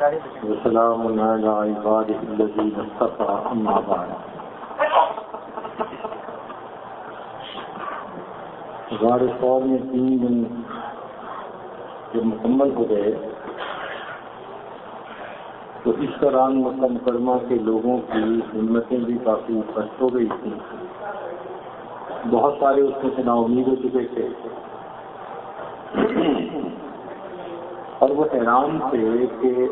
وسلام على عباده الذين اصطفى، أما بعد. غار فور میں تین دن جب مکمل ہو گئے، تو اس دوران مکہ مکرمہ کے لوگوں کی ہمتیں بھی کافی کشٹ ہو گئی تھیں۔ بہت سارے اس میں سے نا امید ہو چکے تھے۔ اور وہ حیران تھے کہ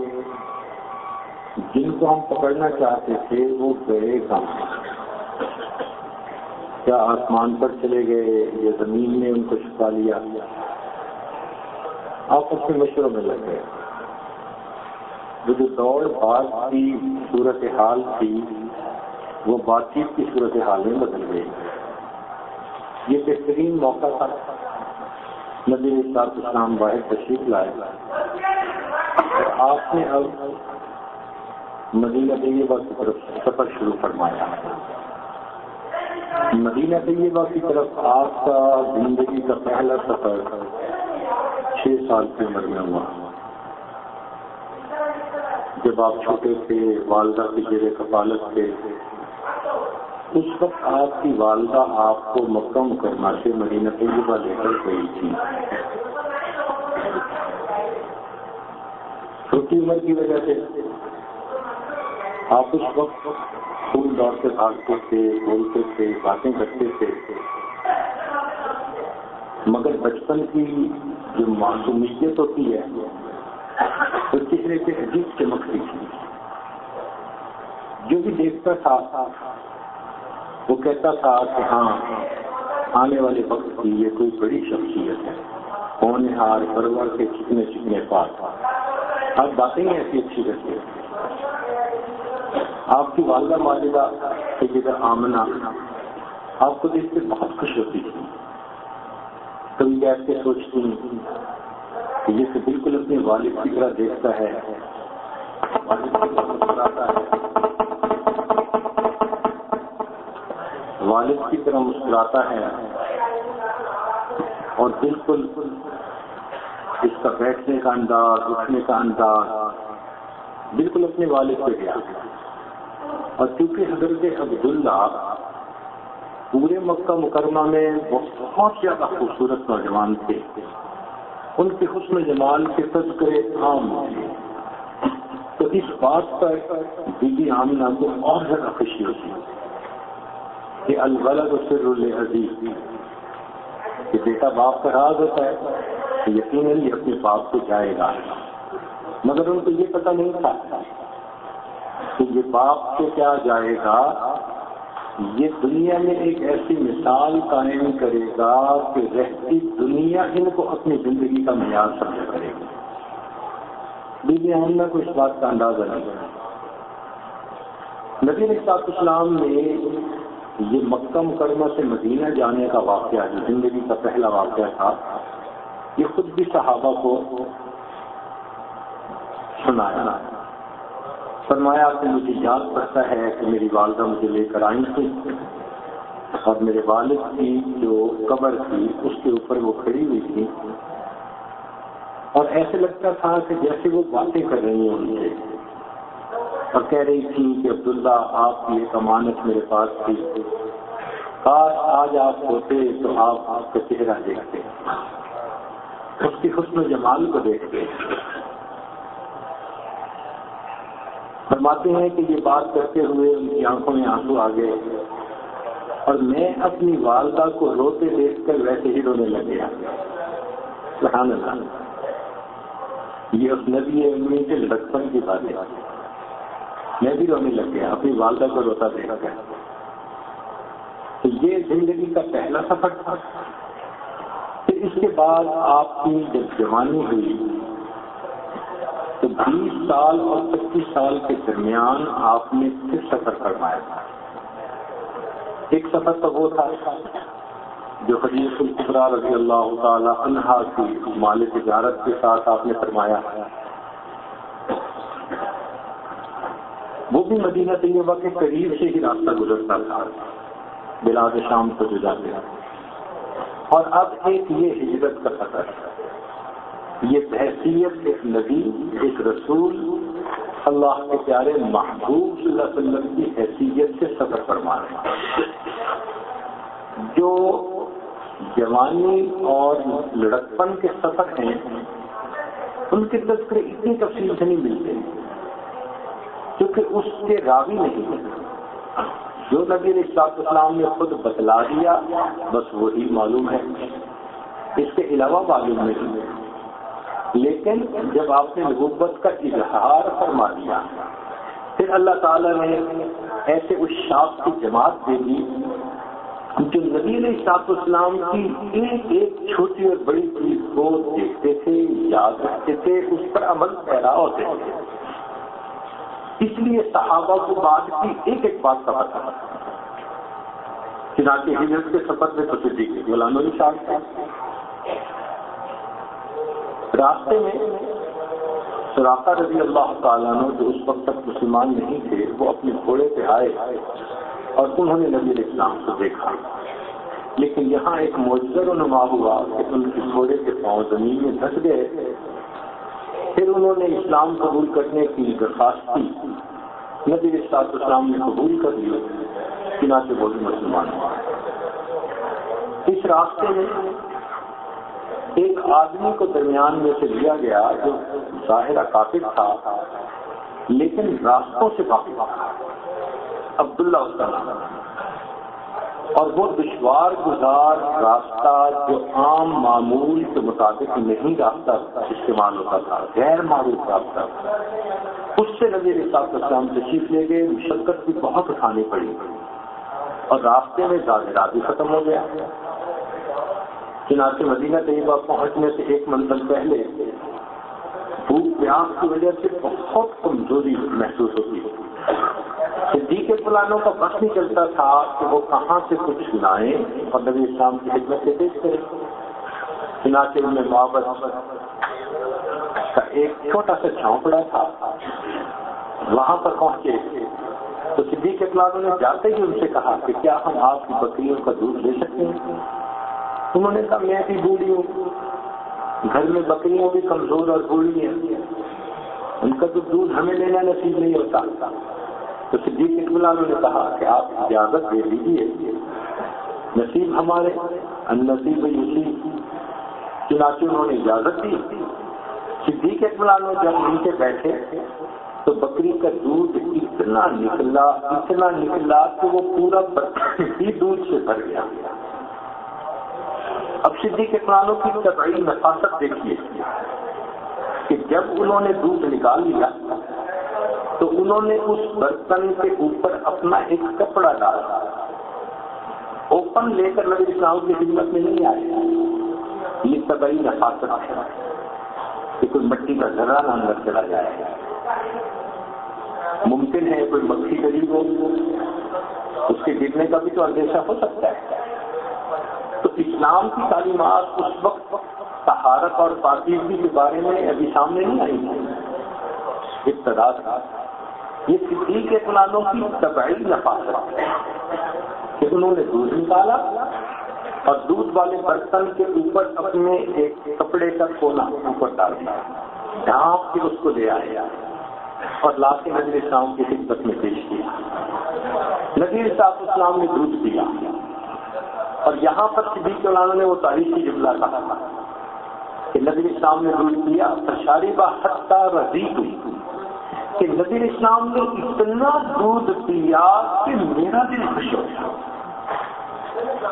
جن کو ہم پکڑنا چاہتے تھے وہ گئے کہاں؟ کیا آسمان پر چلے گئے یا زمین نے ان کو چھپا لیا؟ آپس میں مشوروں میں لگ گئے۔ وہ جو دوڑ بات کی صورت حال تھی، وہ بات چیت کی صورت حال میں بدل گئی۔ یہ بہترین موقع تھا۔ نبی صاحب اسلام واحد تشریف لائے۔ آپ نے اب مدینہ طیبہ کی طرف سفر شروع فرمایا۔ مدینہ طیبہ کی طرف آپ کا زندگی کا پہلا سفر چھ سال کی عمر میں ہوا۔ جب آپ چھوٹے تھے، والدہ کی جگہ کفالت تھے، اس وقت آپ کی والدہ آپ کو مکہ مکرمہ سے مدینہ طیبہ لے کر گئی تھی۔ چھوٹی عمر کی وجہ سے آپ اس وقت پھول دور سے بھاگتے تھے، بولتے تھے، باتیں کرتے تھے۔ مگر بچپن کی جو معصومیت ہوتی ہے، وہ چہرے سے عجیب چمکتی تھی۔ جو بھی دیکھتا تھا، وہ کہتا تھا کہ ہاں آنے والے وقت کی یہ کوئی بڑی شخصیت ہے۔ کون ہار، پرور کے چکنے چکنے پاس اب باتیں ہی ایسی اچھی رہتی ہے آپ کی والدہ والدہ کی جگہ آمنا، آپ کو دیکھ کے بہت خوش ہوتی تھی۔ کبھی بیٹھ کے سوچتی کہ یہ تو بالکل اپنے والد کی طرح دیکھتا ہے، والد کی طرح مسکراتا ہے۔ اور بالکل اس کا بیٹھنے کا انداز، اٹھنے کا انداز بالکل اپنے والد پہ گیا۔ اور چونکہ حضرت عبداللہ پورے مکہ مکرمہ میں بہت زیادہ خوبصورت نوجوان تھے، ان کے حسن جمال کے تذکرے عام تھے تو اس بات پر بی بی آمنہ کو اور زیادہ خوشی ہوتی کہ الغلط سر عزیز کہ بیٹا باپ کا راز ہوتا ہے تو یقیناً یہ اپنے باپ کو جائے گا۔ مگر ان کو یہ پتہ نہیں تھا کہ یہ باپ سے کیا جائے گا؟ یہ دنیا میں ایک ایسی مثال قائم کرے گا کہ رہتی دنیا ان کو اپنی زندگی کا معیار سمجھا کرے گی۔ بیوی ہم کو اس بات کا اندازہ نہیں نبی صاحب اسلام نے یہ مکہ مکرمہ سے مدینہ جانے کا واقعہ، جو زندگی کا پہلا واقعہ تھا، یہ خود بھی صحابہ کو سنایا۔ فرمایا کہ مجھے یاد کرتا ہے کہ میری والدہ مجھے لے کر آئی تھی اور میرے والد کی جو قبر تھی، اس کے اوپر وہ کھڑی ہوئی تھی۔ اور ایسے لگتا تھا کہ جیسے وہ باتیں کر رہی ہیں ان سے اور کہہ رہی تھی کہ عبداللہ، آپ کی ایک امانت میرے پاس تھی۔ کاش آج آپ ہوتے تو آپ آپ کا چہرہ دیکھتے۔ اس کی حسن جمال کو دیکھتے۔ فرماتے ہیں کہ یہ بات کرتے ہوئے ان کی آنکھوں میں آنسو آ گئے اور میں اپنی والدہ کو روتے دیکھ کر ویسے ہی رونے لگ گیا۔ سبحان اللہ۔ یہ اس نبی امی کے بچپن کی بات ہے۔ میں بھی رونے لگ گیا، اپنی والدہ کو روتا دیکھا گیا تو یہ زندگی کا پہلا سفر تھا۔ پھر اس کے بعد آپ کی جب جوانی ہوئی تو بیس سال اور پچیس سال کے درمیان آپ نے پھر سفر فرمایا تھا۔ ایک سفر تو وہ تھا جو حدیث القبرا رضی اللہ تعالی عنہا کی مال تجارت کے ساتھ آپ نے فرمایا۔ وہ بھی مدینہ طیبہ کے قریب سے ہی راستہ گزرتا تھا۔ بلاد شام کو جو جاتے اور اب ایک یہ ہجرت کا سفر یہ بحثیت ایک نبی، ایک رسول، اللہ کے پیارے محبوب صلی اللہ علیہ وسلم کی حیثیت سے سفر فرما رہے ہیں۔ جو جوانی اور لڑکپن کے سفر ہیں، ان کے تذکرے اتنی تفصیل سے نہیں ملتے، کیونکہ اس کے راوی نہیں جو نبی اشاط اسلام نے خود بتلا دیا، بس وہی معلوم ہے۔ اس کے علاوہ معلوم نہیں لیکن جب آپ نے نبوت کا اظہار فرما دیا، پھر اللہ تعالیٰ نے ایسے اس شاپ کی جماعت دے دی جو نبی علیہ صاحب اسلام کی ایک ایک چھوٹی اور بڑی چیز کو دیکھتے تھے، یاد رکھتے تھے، اس پر عمل پیدا ہوتے تھے۔ اس لیے صحابہ کو بات کی ایک ایک بات کا پتا چنانچہ ہجرت کے سفر میں تو صدیق مولانا شاہ تھا راستے میں سراقہ رضی اللہ تعالیٰ نے جو اس وقت تک مسلمان نہیں تھے، وہ اپنے گھوڑے پہ آئے اور انہوں نے نبی اسلام کو دیکھا۔ لیکن یہاں ایک موجر نما ہوا کہ ان کے گھوڑے کے پاؤں زمین میں دھس گئے۔ پھر انہوں نے اسلام قبول کرنے کی درخواست کی۔ نبی اسلام نے قبول کر لی بنا سے بولے مسلمان اس راستے میں ایک آدمی کو درمیان میں سے لیا گیا جو ظاہرہ کافر تھا، لیکن راستوں سے واقف عبداللہ اس کا نام۔ اور وہ دشوار گزار راستہ جو عام معمول کے مطابق نہیں راستہ استعمال ہوتا تھا، غیر معروف راستہ۔ اس سے نبی صاحب اسلام تشریف لے گئے، مشقت بھی بہت اٹھانی پڑی۔ اور راستے میں زیادہ بھی ختم ہو گیا چنانچہ مدینہ طیبہ پہنچنے سے ایک منزل پہلے بھوک پیاس کی وجہ سے بہت کمزوری محسوس ہوتی ہے۔ صدیق پلانوں کا بس نہیں چلتا تھا کہ وہ کہاں سے کچھ لائیں اور نبی اسلام کی خدمت سے پیش کریں۔ چنانچہ ان میں محبت کا ایک چھوٹا سا چھونپڑا تھا۔ وہاں پر پہنچے۔ تو صدیق پلانوں نے جاتے ہی ان سے کہا کہ کیا ہم آپ کی بکریوں کا دودھ لے سکتے ہیں؟ انہوں نے کہا، میں بھی بوڑھی ہوں۔ گھر میں بکریاں بھی کمزور اور بوڑھی ہیں۔ ان کا تو دودھ ہمیں لینا نصیب نہیں ہوتا۔ تو صدیق اطمینان نے کہا کہ آپ اجازت دے دیجیے نصیب ہمارے، ان نصیب یوسیب چنانچہ انہوں نے اجازت دی۔ صدیق اطمینان جب نیچے بیٹھے تو بکری کا دودھ اتنا نکلا اتنا نکلا کہ وہ پورا ہی دودھ سے بھر گیا۔ اب صدیق اطمینانوں کی طبعی نفاست دیکھیے کہ جب انہوں نے دودھ نکال لیا تو انہوں نے اس برتن کے اوپر اپنا ایک کپڑا ڈالا۔ اوپن لے کر نبی اسلام کی خدمت میں نہیں آئے۔ یہ سبئی نفاست ہے کہ کوئی مٹی کا ذرا نہ اندر چلا جائے۔ ممکن ہے کوئی مکھی غریب ہو۔ اس کے گرنے کا بھی تو اندیشہ ہو سکتا ہے۔ تو اسلام کی تعلیمات اس وقت سہارت اور پاکیزگی کے بارے میں ابھی سامنے نہیں آئی ابتدا یہ کسی کے پلانوں کی تبعی نفاست کہ انہوں نے دودھ نکالا اور دودھ والے برتن کے اوپر اپنے ایک کپڑے کا کونا اوپر ڈال دیا۔ ڈھانپ کے اس کو لے آیا اور لا کے نظیر اسلام کی خدمت میں پیش کیا۔ نظیر صاحب اسلام نے دودھ دیا اور یہاں پر صدیق علانوں نے وہ تاریخی جملہ کہا تھا کہ نظیر اسلام نے دودھ دیا شاری با حتہ رضی ہوئی کہ نبی اسلام نے اتنا دودھ پیا کہ میرا دل خوش ہو گیا۔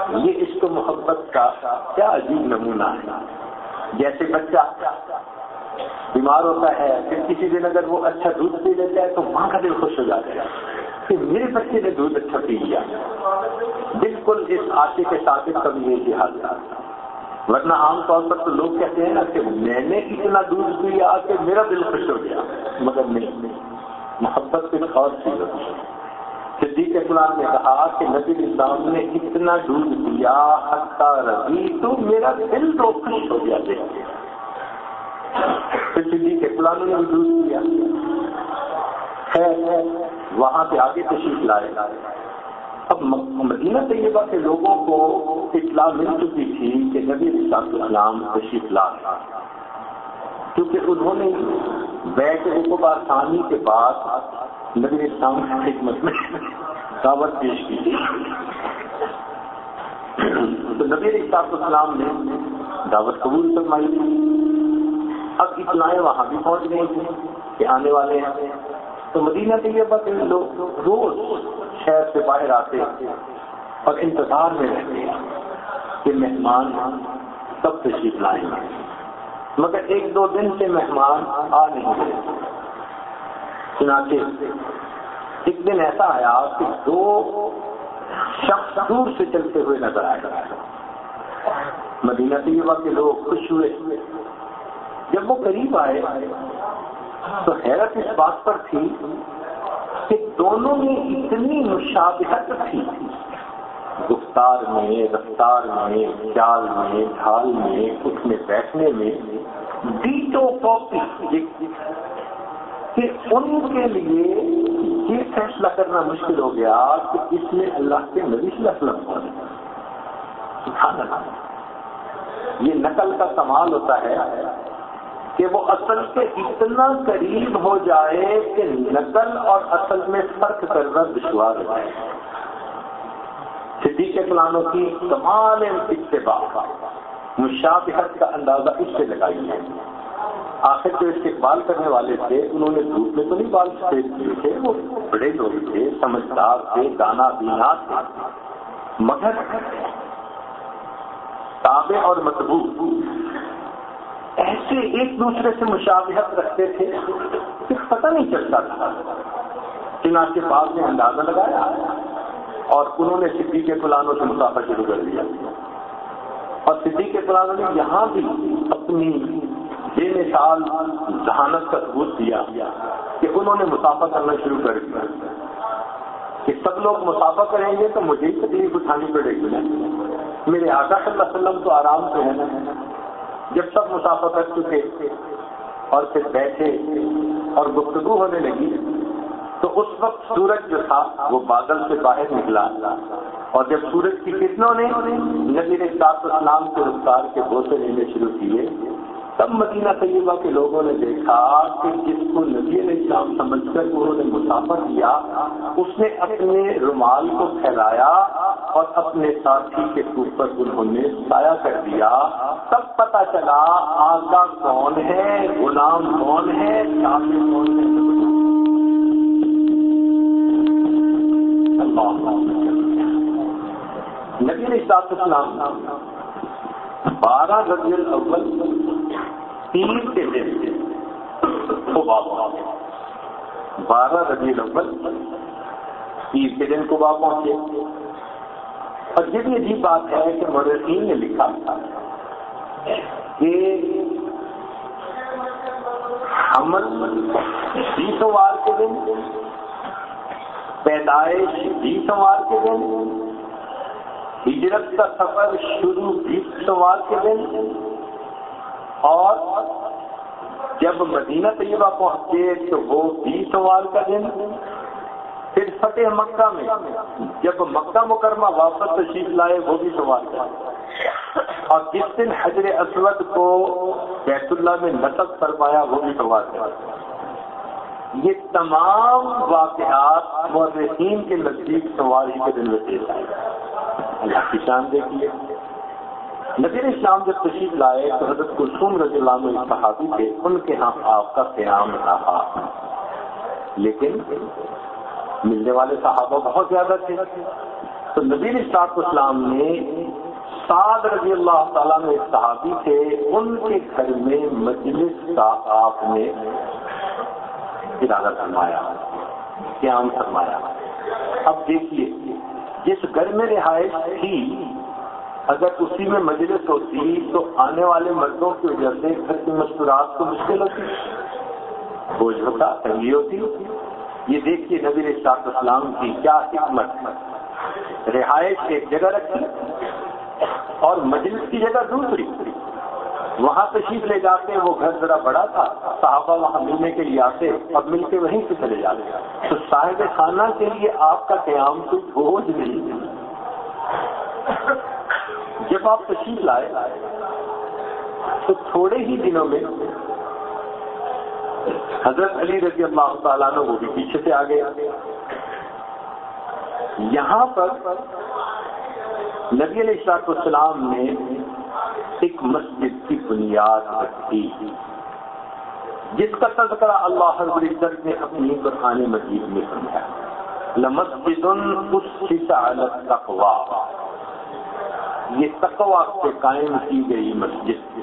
یہ عشق و محبت کا کیا عجیب نمونہ ہے۔ جیسے بچہ بیمار ہوتا ہے، پھر کسی دن اگر وہ اچھا دودھ پی لیتا ہے تو ماں کا دل خوش ہو جاتا ہے۔ کہ میرے بچے نے دودھ اچھا پی لیا۔ بالکل اس آشے کے ساتھ کبھی یہ حال تھا ورنہ عام طور پر تو لوگ کہتے ہیں نا کہ میں نے اتنا دودھ پیا کہ میرا دل خوش ہو گیا، مگر نہیں۔ محبت سے اور چیز ہوتی ہے۔ صدیق اسلام نے کہا کہ نبی اسلام نے اتنا دودھ دیا حتہ ربی تو میرا دل تو خوش ہو گیا۔ دیکھ پھر صدیق اسلام نے بھی دودھ دیا وہاں سے آگے تشریف لائے۔ اب مدینہ طیبہ کے لوگوں کو اطلاع مل چکی تھی کہ نبی السلام تشریف لا کیونکہ انہوں نے بیٹھ کو آسانی کے بعد نبی اسلام کی حکمت میں دعوت پیش کی۔ تھی تو نبی صاحب السلام نے دعوت قبول فرمائی۔ اب اطلاعیں وہاں بھی پہنچ گئی تھی کہ آنے والے ہیں تو مدینہ کے لیے لوگ روز شہر سے باہر آتے اور انتظار میں رہتے ہیں کہ مہمان سب تشریف لائیں گے مگر ایک دو دن سے مہمان آ نہیں رہے چنانچہ ایک دن ایسا آیا کہ دو شخص دور سے چلتے ہوئے نظر آئے۔ مدینہ طیبہ کے لوگ خوش ہوئے۔ جب وہ قریب آئے تو حیرت اس بات پر تھی کہ دونوں میں اتنی مشابہت تھی۔ گفتار میں، رفتار میں چال میں، ڈھال میں اٹھنے بیٹھنے میں، ڈیٹو کاپی کہ ان کے لیے یہ فیصلہ کرنا مشکل ہو گیا کہ اس میں اللہ کے نبی صلی اللہ علیہ وسلم یہ نقل کا کمال ہوتا ہے کہ وہ اصل کے اتنا قریب ہو جائے کہ نقل اور اصل میں فرق کرنا دشوار ہو جائے صدیق پلانوں کی کمال اتباع مشابہت کا اندازہ اس سے لگائی ہے۔ آخر جو استقبال کرنے والے تھے، انہوں نے دھوپ میں تو نہیں بال سفید کیے تھے، وہ بڑے لوگ تھے، سمجھدار تھے، دانا بینا تھے۔ مگر تابع اور متبو ایسے ایک دوسرے سے مشابہت رکھتے تھے کہ پتہ نہیں چلتا تھا۔ چنانچہ کے بعد نے اندازہ لگایا اور انہوں نے صدی کے فلانوں سے مسافر شروع کر دیا۔ اور صدی کے فلانوں نے یہاں بھی اپنی بے مثال ذہانت کا ثبوت دیا کہ انہوں نے مسافہ کرنا شروع کر دیا۔ کہ سب لوگ مسافہ کریں گے تو مجھے ہی تکلیف اٹھانی پڑے گی۔ میرے آقا صلی اللہ علیہ وسلم تو آرام سے ہے جب سب مسافر کر چکے اور پھر بیٹھے اور گفتگو ہونے لگی، تو اس وقت سورج جو تھا، وہ بادل سے باہر نکلا۔ اور جب سورج کی کتنوں نے نبی صاحب اسلام کے رفتار کے بوسے لینے شروع کیے تب مدینہ طیبہ کے لوگوں نے دیکھا کہ جس کو نبی علیہ السلام سمجھ کر انہوں نے مسافر کیا اس نے اپنے رومال کو پھیلایا اور اپنے ساتھی کے اوپر انہوں نے سایہ کر دیا۔ تب پتا چلا آقا کون ہے، غلام کون ہے کون ہے۔ نبی علیہ السلام، بارہ ربیع الاول تین کے دن صبح بارہ ربی الاول تیر کے دن صبح پہنچے۔ اور یہ بھی عجیب بات ہے کہ مرسین نے لکھا تھا کہ حمل بیس سوار کے دن، پیدائش بیس سوار کے دن، ہجرت کا سفر شروع بیس سوار کے دن اور جب مدینہ طیبہ پہنچے تو وہ بیس سوال کا دن، پھر فتح مکہ میں، جب مکہ مکرمہ واپس تشریف لائے، وہ بھی سوال کا اور جس دن حضر اسود کو بیت اللہ میں نصب فرمایا، وہ بھی سوال کا یہ تمام واقعات مورخین کے نزدیک سواری کے دن میں آئے۔ اللہ کی شان دیکھیے۔ نظیر اسلام جب تشریف لائے تو حضرت کلسوم رضی اللہ عنہ صحابی تھے، ان کے ہاں آپ کا قیام رہا لیکن ملنے والے صحابہ بہت زیادہ تھے۔ تو نبیر اسلام اسلام نے سعد رضی اللہ تعالیٰ میں صحابی تھے، ان کے گھر میں مجلس کا آپ نے ارادہ فرمایا، قیام فرمایا۔ اب دیکھیے، جس گھر میں رہائش تھی اگر اسی میں مجلس ہوتی تو آنے والے مردوں کی وجہ سے گھر کی مستورات کو مشکل ہوتی۔ بوجھ ہوتا، تنگی ہوتی۔ یہ دیکھیے نبی اشاق اسلام کی کیا حکمت۔ رہائش ایک جگہ رکھی اور مجلس کی جگہ دوسری۔ وہاں تشریف لے جاتے وہ گھر ذرا بڑا تھا۔ صحابہ وہاں ملنے کے لیے آتے اور مل کے وہیں سے چلے جاتے۔ تو صاحب خانہ کے لیے آپ کا قیام کوئی بوجھ نہیں۔ جب آپ تشریف لائے تو تھوڑے ہی دنوں میں حضرت علی رضی اللہ تعالیٰ نے وہ بھی پیچھے سے آگے یہاں پر نبی علیہ السلاط السلام نے ایک مسجد کی بنیاد رکھی۔ جس کا تذکرہ اللہ العزت نے اپنی قرآن مجید میں سمجھا لمسجد تقوا یہ تقوا سے قائم کی گئی مسجد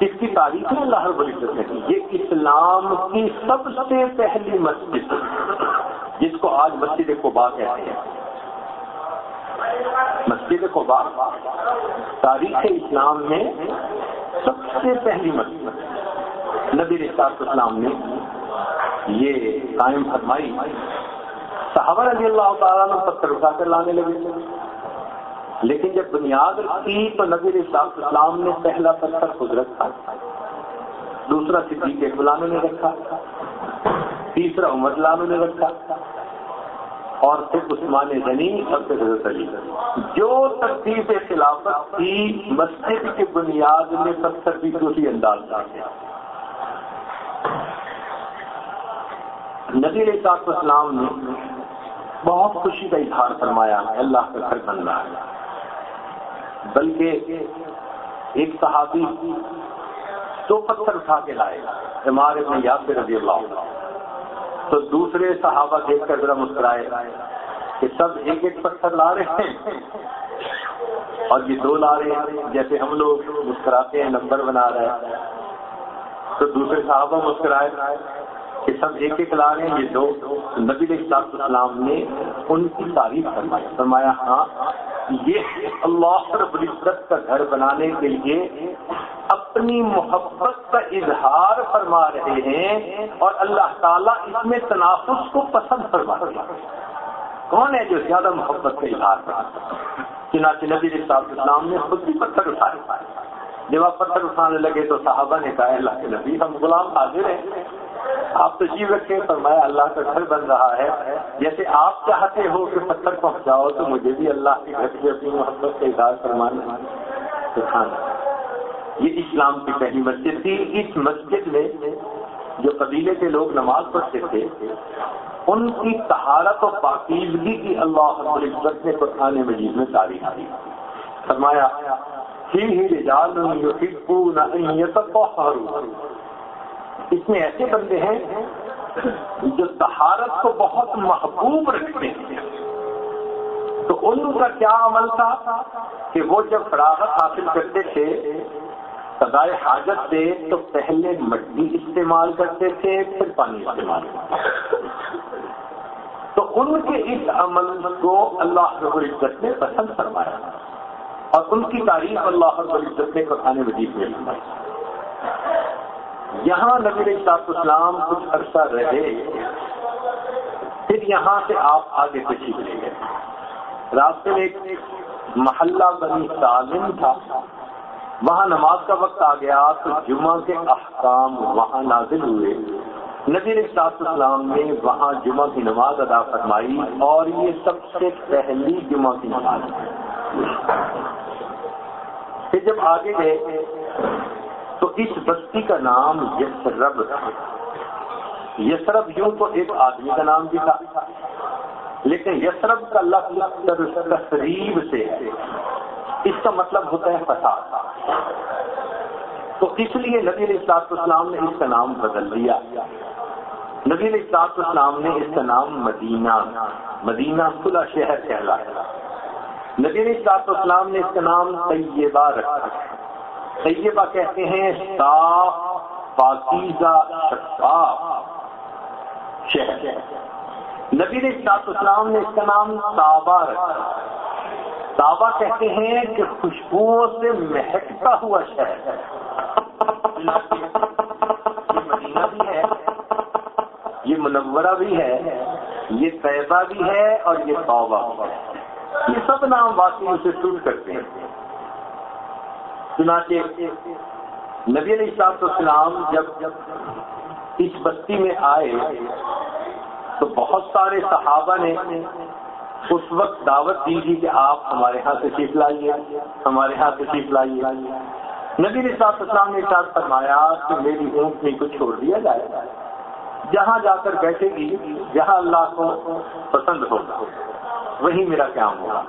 اس کی تاریخ ہے اللہ رب العزت نے یہ اسلام کی سب سے پہلی مسجد جس کو آج مسجد قبا کہتے ہیں۔ مسجد قبا تاریخ اسلام میں سب سے پہلی مسجد نبی رساط اسلام نے یہ قائم فرمائی۔ صحابہ رضی اللہ تعالیٰ نے پتھر اٹھا کر لانے لگے۔ لیکن جب بنیاد رکھی تو نبی رساط اسلام نے پہلا پتھر خود رکھا، دوسرا صدیق کے نے رکھا، تیسرا عمر لانوں نے رکھا، اور پھر عثمان غنی اور پھر حضرت علی۔ جو ترتیب خلافت تھی، مسجد کی بنیاد میں پتھر بھی اسی انداز کا نبی علیہ اسلام نے بہت خوشی کا اظہار فرمایا، اللہ کا گھر بن رہا ہے۔ بلکہ ایک صحابی دو پتھر اٹھا کے لائے ہمارے میں یاد رضی اللہ تو دوسرے صحابہ دیکھ کر ذرا مسکرائے کہ سب ایک ایک پتھر لا رہے ہیں۔ اور یہ دو لا رہے ہیں، جیسے ہم لوگ مسکراتے ہیں، نمبر بنا رہے ہیں۔ تو دوسرے صحابہ مسکرائے کہ سب ایک ایک لا رہے ہیں، یہ دو۔ نبی السلام نے ان کی تعریف فرمائی، فرمایا ہاں یہ اللہ رب العزت کا گھر بنانے کے لیے اپنی محبت کا اظہار فرما رہے ہیں اور اللہ تعالیٰ اس میں تنافس کو پسند فرما رہے ہیں۔ کون ہے جو زیادہ محبت کا اظہار کرا چنانچہ نبی صاحب اسلام نے خود بھی پتھر اٹھائے۔ جب آپ پتھر اٹھانے لگے تو صحابہ نے کہا اللہ کے نبی، ہم غلام حاضر ہیں۔ آپ تشریف جی رکھیں فرمایا اللہ کا گھر بن رہا ہے۔ جیسے آپ چاہتے ہو کہ پتھر پہنچاؤ، تو مجھے بھی اللہ کے گھر سے اپنی محبت کا اظہار فرمانا۔ سکھانا یہ اسلام کی پہلی مسجد تھی۔ اس مسجد میں جو قبیلے کے لوگ نماز پڑھتے تھے، ان کی تہارت و پاکیزگی کی اللہ العزت نے قرآن مجید میں تاریخ دی فرمایا، ہی ہی رجال اس میں ایسے بندے ہیں جو تہارت کو بہت محبوب رکھتے ہیں۔ تو ان کا کیا عمل تھا کہ وہ جب فراغت حاصل کرتے تھے سدائے حاجت سے، تو پہلے مٹی استعمال کرتے تھے، پھر پانی استعمال کرتے تو ان کے اس عمل کو اللہ رب العزت نے پسند فرمایا اور ان کی تعریف اللہ رب العزت نے قرآن مجید میں فرمائی۔ یہاں نبی صاحب اسلام کچھ عرصہ رہے، پھر یہاں سے آپ آگے تشریف لے گئے۔ راستے میں ایک محلہ بنی سالم تھا۔ وہاں نماز کا وقت آ گیا، تو جمعہ کے احکام وہاں نازل ہوئے۔ نبی صاحب اسلام نے وہاں جمعہ کی نماز ادا فرمائی اور یہ سب سے پہلی جمعہ کی نماز۔ پھر جب آگے گئے اس بستی کا نام یسرب تھا یسرب یوں تو ایک آدمی کا نام بھی تھا، لیکن یسرب کا لفظ تصریب سے ہے۔ اس کا مطلب ہوتا ہے فساد تو اس لیے نبی علیہ اسلام نے اس کا نام بدل دیا۔ نبی علیہ اسلام نے اس کا نام مدینہ مدینہ کھلا شہر کہلایا نبی علیہ اسلام نے اس کا نام طیبہ رکھا۔ طیبہ کہتے ہیں صاف، پاکیزہ شفاف شہر۔ نبی سات اسلام نے اس کا نام تابا رکھا۔ تابا کہتے ہیں کہ خوشبوؤں سے مہکتا ہوا شہر۔ یہ مدینہ بھی ہے، یہ منورہ بھی ہے، یہ طیبہ بھی ہے اور یہ توبہ بھی ہے۔ یہ سب نام واقعی اسے سوٹ کرتے ہیں۔ چنانچہ نبی علیہ السلام السلام جب اس بستی میں آئے تو بہت سارے صحابہ نے اس وقت دعوت دی تھی کہ آپ ہمارے ہاں تشریف لائیے، ہمارے ہاں تشریف لائیے۔ نبی نے صاحب اسلام نے ساتھ فرمایا کہ میری اونٹنی کو چھوڑ دیا جائے۔ جہاں جا کر بیٹھے گی، جہاں اللہ کو پسند ہوگا وہی میرا قیام ہوگا۔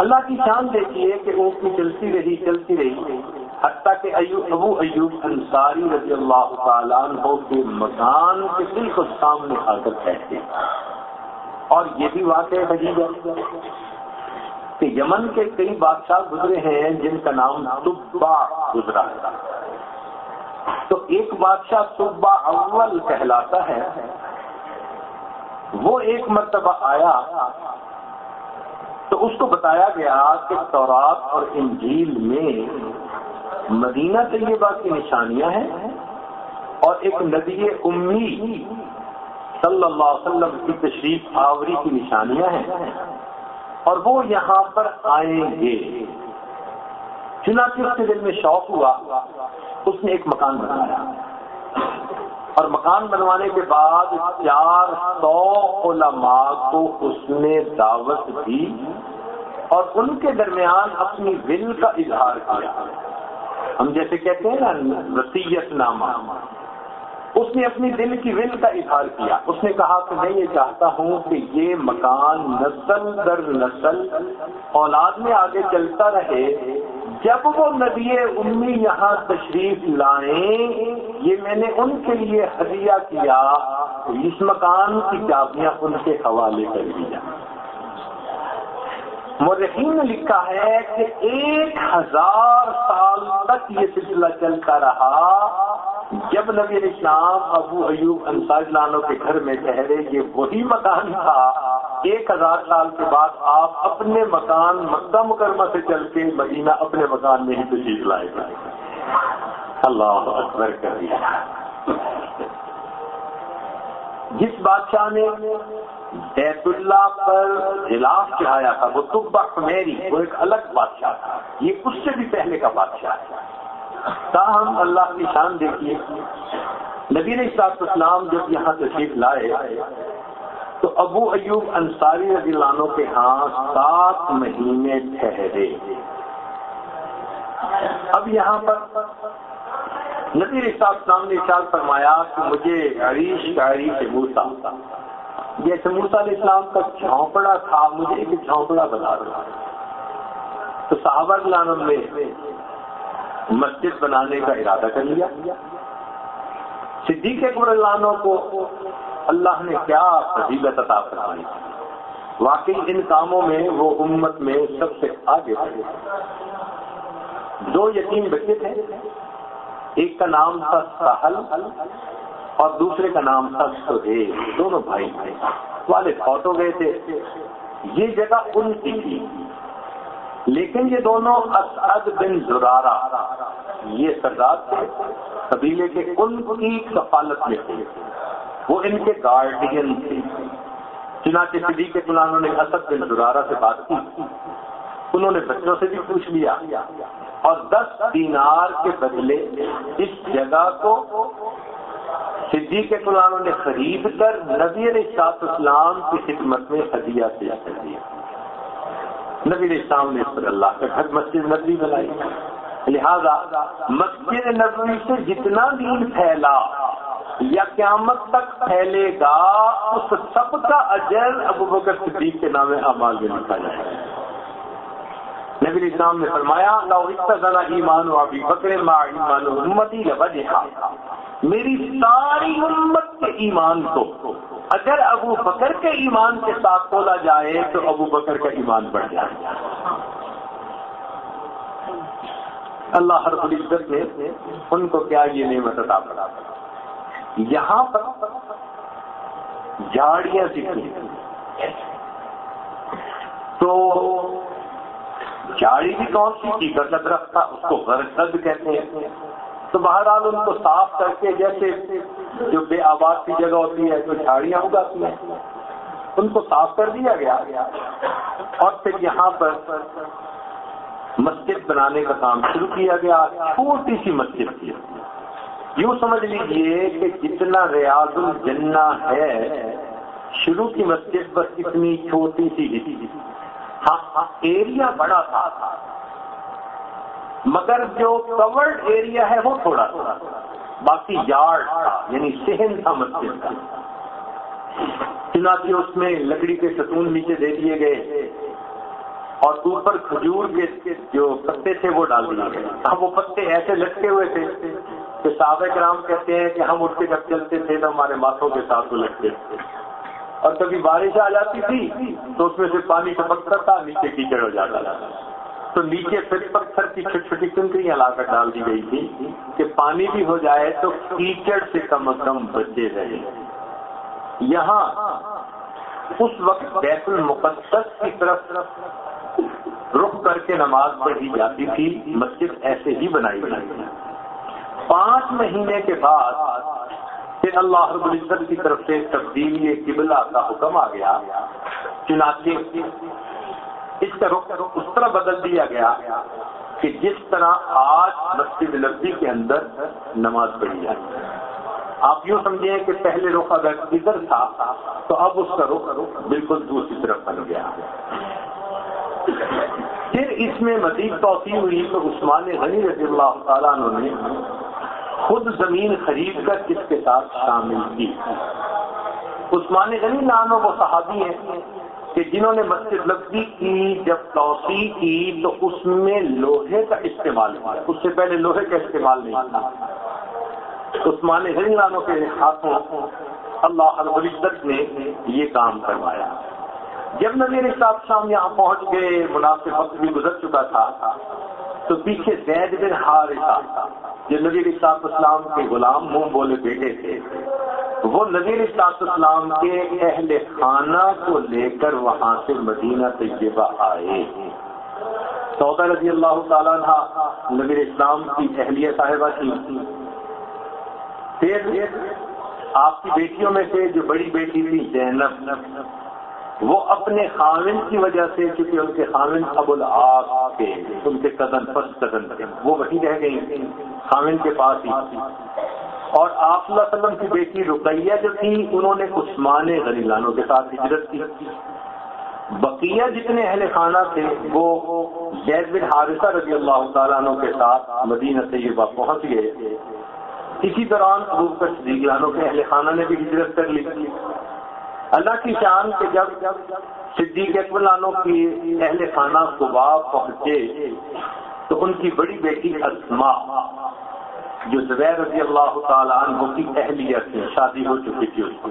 اللہ کی شان دیکھیے کہ اونٹنی چلتی رہی چلتی رہی۔ حتیٰ کہ ابو ایوب انصاری رضی اللہ تعالیٰ عنہ کے مکان کے بالکل سامنے آ کر بیٹھتے اور یہ بھی واقع عجیب ہے کہ یمن کے کئی بادشاہ گزرے ہیں جن کا نام صبا گزرا ہے تو ایک بادشاہ صبا اول کہلاتا ہے۔ وہ ایک مرتبہ آیا تو اس کو بتایا گیا کہ تورات اور انجیل میں مدینہ طیبہ کی نشانیاں ہیں اور ایک ندی امی صلی اللہ علیہ وسلم کی تشریف آوری کی نشانیاں ہیں اور وہ یہاں پر آئیں گے۔ چنانچہ اس کے دل میں شوق ہوا، اس نے ایک مکان بنایا۔ اور مکان بنوانے کے بعد چار سو علماء کو اس نے دعوت دی اور ان کے درمیان اپنی دل کا اظہار کیا۔ ہم جیسے کہتے ہیں نا وسیعت نامہ۔ اس نے اپنی دل کی ول کا اظہار کیا۔ اس نے کہا کہ میں یہ چاہتا ہوں کہ یہ مکان نسل در نسل اولاد میں آگے چلتا رہے۔ جب وہ نبی امی یہاں تشریف لائیں، یہ میں نے ان کے لیے ہدیہ کیا۔ اس مکان کی چابیاں ان کے حوالے کر دیا مرحیم نے لکھا ہے کہ ایک ہزار سال تک یہ سلسلہ چلتا رہا جب نبی اسلام ابو ایوب انصار لانو کے گھر میں ٹھہرے، یہ وہی مکان تھا۔ ایک ہزار سال کے بعد آپ اپنے مکان مکہ مکرمہ سے چل کے مدینہ اپنے مکان میں ہی تشریف لائے۔ گئے اللہ اکبر کر دیا جس بادشاہ نے بیت اللہ پر خلاف چڑھایا تھا، وہ تبا میری وہ ایک الگ بادشاہ تھا۔ یہ اس سے بھی پہلے کا بادشاہ ہے تاہم اللہ کی شان دیکھیے، نبی صاحب اسلام جب یہاں تشریف لائے، تو ابو ایوب انصاری رضی اللہ عنہ کے ہاں سات مہینے ٹھہرے۔ اب یہاں پر نبی صاحب اسلام نے اشار فرمایا کہ مجھے عریش شاعری سے موسا جیسے موسا علیہ السلام کا جھونپڑا تھا، مجھے ایک جھونپڑا بنا رہا تو صحابہ عنہ میں مسجد بنانے کا ارادہ کر لیا۔ صدیق قرآنوں کو اللہ نے کیا فضیلت عطا فرمائی۔ واقعی ان کاموں میں وہ امت میں سب سے آگے تھے۔ دو یتیم بچے تھے۔ ایک کا نام تھا سہل اور دوسرے کا نام تھا سہیل، دونوں بھائی۔ تھے والد فوٹو گئے تھے۔ یہ جگہ ان کی تھی۔ لیکن یہ دونوں اسعد بن زرارہ، یہ سردار تھے، قبیلے کے ان کی کفالت میں تھے۔ وہ ان کے گارڈین تھے۔ چنانچہ صدی کے پلانوں نے اسد بن زرارہ سے بات کی۔ انہوں نے بچوں سے بھی پوچھ لیا۔ اور دس دینار کے بدلے اس جگہ کو صدی کے نے خرید کر نبی علیہ اسلام کی خدمت میں ہدیہ پیش کر دیا۔ نبی اسلام نے اس پر اللہ کا گھر مسجد نبی بنائی۔ لہذا مسجد نبوی سے جتنا دین پھیلا یا قیامت تک پھیلے گا، اس سب کا اجر ابو بکر صدیق کے نام اعمال میں لکھا جائے گا۔ نبی اسلام نے فرمایا ایمان و ابھی بکر ما ایمان امتی لبجہ میری ساری امت کے ایمان کو، اگر ابو بکر کے ایمان کے ساتھ تولا جائے تو ابو بکر کا ایمان بڑھ جائے۔ اللہ ہر العزت نے ان کو کیا یہ نعمت عطا کرا یہاں پر جھاڑیاں دکھتی تو جھاڑی بھی کون سی کی گرد رکھتا، اس کو غرض کہتے ہیں۔ تو بہرحال ان کو صاف کر کے جیسے جو بے آباد کی جگہ ہوتی ہے، جو جھاڑیاں اگاتی ہیں، ان کو صاف کر دیا گیا۔ اور پھر یہاں پر مسجد بنانے کا کام شروع کیا گیا۔ چھوٹی سی مسجد کی یوں سمجھ لیجیے کہ جتنا ریاض الجنہ ہے، شروع کی مسجد بس اتنی چھوٹی سی ہاں ایریا بڑا تھا۔ مگر جو کورڈ ایریا ہے وہ تھوڑا تھوڑا باقی یارڈ تھا یعنی سہن تھا، مسجد کا۔ چنانچہ اس میں لکڑی کے ستون نیچے دے دیے گئے۔ اور اوپر کھجور کے جو پتے تھے وہ ڈال دیے گئے۔ اب وہ پتے ایسے لٹکے ہوئے تھے کہ صحابہ کرام کہتے ہیں کہ ہم اٹھ کے جب چلتے تھے تو ہمارے ماتھوں کے ساتھ وہ لٹکے۔ تھے اور کبھی بارش آ جاتی تھی تو اس میں سے پانی چپکتا تھا، نیچے کیچڑ ہو جاتا تھا۔ تو نیچے پھر پتھر کی چھوٹی چھوٹی کنکریاں لا کر ڈال دی گئی تھی کہ پانی بھی ہو جائے تو کیچڑ سے کم از کم بچے رہے۔ یہاں اس وقت بیت المقدس کی طرف رخ کر کے نماز پڑھی جاتی تھی، مسجد ایسے ہی بنائی جاتی پانچ مہینے کے بعد پھر اللہ رب العزت کی طرف سے تبدیلی قبلہ کا حکم آ گیا۔ چنانچہ اس کا رخ اس طرح بدل دیا گیا کہ جس طرح آج مسجد لفظی کے اندر نماز پڑھی جائے آپ یوں سمجھیں کہ پہلے رخ اگر ادھر تھا تو اب اس کا رخ بالکل دوسری طرف بن گیا۔ پھر اس میں مزید توسیع ہوئی تو عثمان غنی رضی اللہ تعالیٰ نے خود زمین خرید کر اس کے ساتھ شامل کی۔ عثمان غنی نام وہ صحابی ہیں کہ جنہوں نے مسجد لفظی کی، جب توسیع کی تو اس میں لوہے کا استعمال ہوا اس سے پہلے لوہے کا استعمال نہیں تھا۔ عثمان غنی نانوں کے ہاتھوں اللہ العزت نے یہ کام کروایا۔ جب نبی صاحب شام یہاں پہنچ گئے مناسب وقت بھی گزر چکا تھا۔ تو پیچھے زید بن حارثہ، جو نبی صاحب اسلام کے غلام منہ بولے بیٹے تھے۔ وہ نبی صاحب اسلام کے اہل خانہ کو لے کر وہاں سے مدینہ طیبہ آئے۔ سودا رضی اللہ تعالیٰ نبی اسلام کی اہلیہ صاحبہ کی پھر آپ کی بیٹیوں میں سے جو بڑی بیٹی تھی، زینب وہ اپنے خامن کی وجہ سے چونکہ ان کے خامن ابو العاق تھے، ان کے قدم فرسٹ قدم تھے، وہ وہیں رہ گئی خامن کے پاس ہی۔ اور آپ صلی اللہ علیہ وسلم کی بیٹی رقیہ جو تھی، انہوں نے عثمان غریلانوں کے ساتھ ہجرت کی۔ بقیہ جتنے اہل خانہ تھے، وہ زید بن حارثہ رضی اللہ تعالیٰ عنہ کے ساتھ مدینہ طیبہ پہنچ گئے۔ اسی دوران ابو بکر صدیق لانوں کے اہل خانہ نے بھی ہجرت کر لی۔ اللہ کی شان کے جب صدیق اکبرانوں کی اہل خانہ صبح پہنچے تو ان کی بڑی بیٹی اسما جو زبیر رضی اللہ تعالیٰ عنہ کی اہلیت سے شادی ہو چکی تھی اس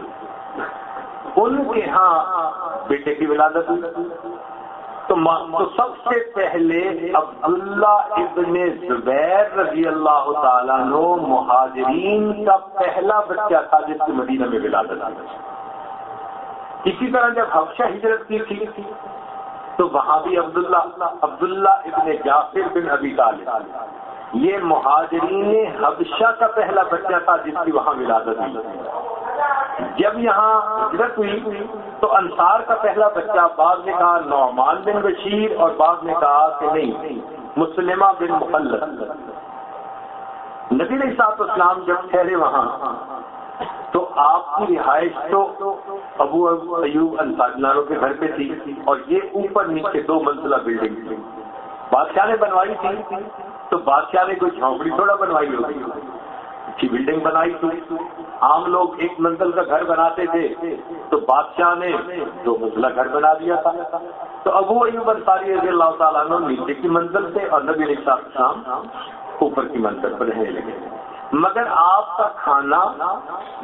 ان کے ہاں بیٹے کی ولادت ہوئی۔ تو سب سے پہلے عبداللہ ابن زبیر رضی اللہ تعالیٰ عنہ مہاجرین کا پہلا بچہ تھا جس کی مدینہ میں ولادت ہوئی۔ اسی طرح جب حفشہ ہجرت کی تھی، تو وہاں بھی عبداللہ عبداللہ ابن جعفر بن ابی طالب۔ یہ مہاجرین حبشہ کا پہلا بچہ تھا جس کی وہاں ولادت ہوئی۔ جب یہاں ہجرت ہوئی، تو انصار کا پہلا بچہ بعد نے کہا نعمان بن بشیر اور بعد نے کہا کہ نہیں، مسلمہ بن مخلص نبی علیہ صاحب اسلام جب ٹھہرے وہاں تو آپ کی رہائش تو ابو ایوب انصاروں کے گھر پہ تھی اور یہ اوپر نیچے دو منزلہ بلڈنگ تھی۔ بادشاہ نے بنوائی تھی تو بادشاہ نے کوئی جھونپڑی تھوڑا بنوائی ہوگی۔ اچھی بلڈنگ بنائی تھی عام لوگ ایک منزل کا گھر بناتے تھے تو بادشاہ نے دو منزلہ گھر بنا دیا تھا۔ تو ابو ایوب انصاری رضی اللہ تعالیٰ نیچے کی منزل سے اور نبی علیہ السلام اوپر کی منزل پر رہنے لگے۔ مگر آپ کا کھانا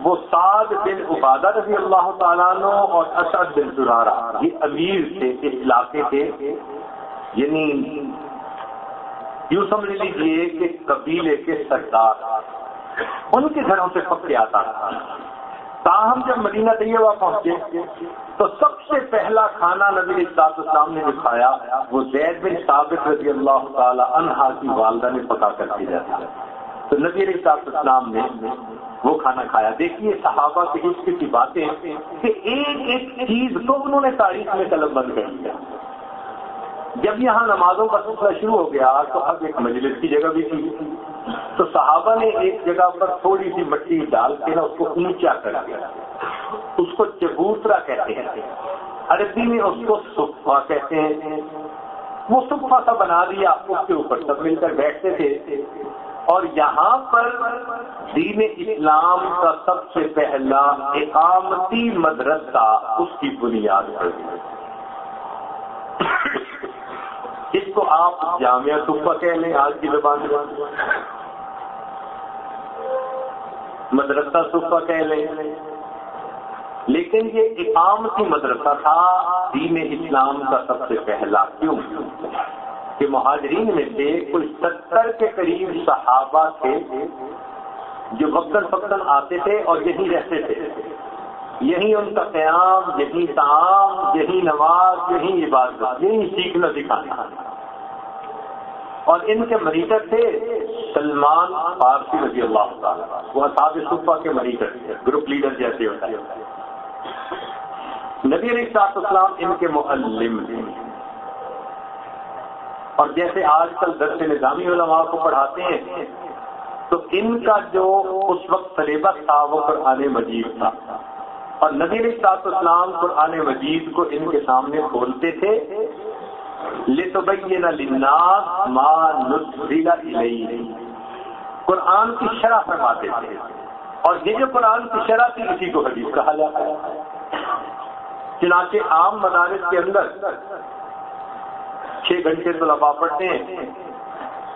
وہ سعد بن عبادہ رضی اللہ تعالیٰ نو اور اسد بن زرارہ، یہ امیر تھے اس علاقے کے یعنی یوں سمجھ لیجیے کہ قبیلے کے سردار۔ ان کے گھروں سے پکڑے آتا تھا۔ تاہم جب مدینہ طیبہ پہنچے تو سب سے پہلا کھانا نبی اصلاط اسلام نے دکھایا وہ زید بن ثابت رضی اللہ تعالی عنہا کی والدہ نے پکا کر دیا تھا تو نبی علیہ صاحب اسلام نے وہ کھانا کھایا۔ دیکھیے صحابہ کے عشق کی باتیں کہ ایک ایک چیز کو انہوں نے تاریخ میں قلم بند کر دیا۔ جب یہاں نمازوں کا سلسلہ شروع ہو گیا تو اب ایک مجلس کی جگہ بھی تھی۔ تو صحابہ نے ایک جگہ پر تھوڑی سی مٹی ڈال کے نا اس کو اونچا کر دیا۔ اس کو چبوترا کہتے ہیں۔ عربی میں اس کو صفا کہتے ہیں۔ وہ صفا سا بنا دیا، اس کے اوپر سب مل کر بیٹھتے تھے۔ اور یہاں پر دین اسلام کا سب سے پہلا اقامتی مدرسہ اس کی بنیاد پر اس کو آپ جامعہ صفا کہہ لیں آج کی زبان مدرسہ صفا کہہ لیں لیکن یہ اقامتی مدرسہ تھا، دین اسلام کا سب سے پہلا۔ کیوں؟ کہ مہاجرین میں سے کوئی ستر کے قریب صحابہ تھے جو وقتاً فقتاً آتے تھے اور یہیں رہتے تھے۔ یہی ان کا قیام یہی تعام یہی نماز یہی عبادت یہی سیکھنا دکھانا۔ اور ان کے مریضر تھے سلمان فارسی رضی اللہ تعالیٰ وہ اصحاب صفا کے مریضر تھے، گروپ لیڈر جیسے ہوتا ہے۔ نبی علیہ صاحب اسلام ان کے معلم تھے۔ اور جیسے آج کل درس نظامی علماء کو پڑھاتے ہیں، تو ان کا جو اس وقت سلیبس تھا، وہ قرآن مجید تھا۔ اور نبی علیہ صاحب اسلام قرآن مجید کو ان کے سامنے کھولتے تھے۔ قرآن کی شرح فرماتے تھے۔ اور یہ جو قرآن کی شرح تھی، اسی کو حدیث کہا جاتا ہے۔ چنانچہ عام مدارس کے اندر چھ گھنٹے طلبا پڑھتے ہیں۔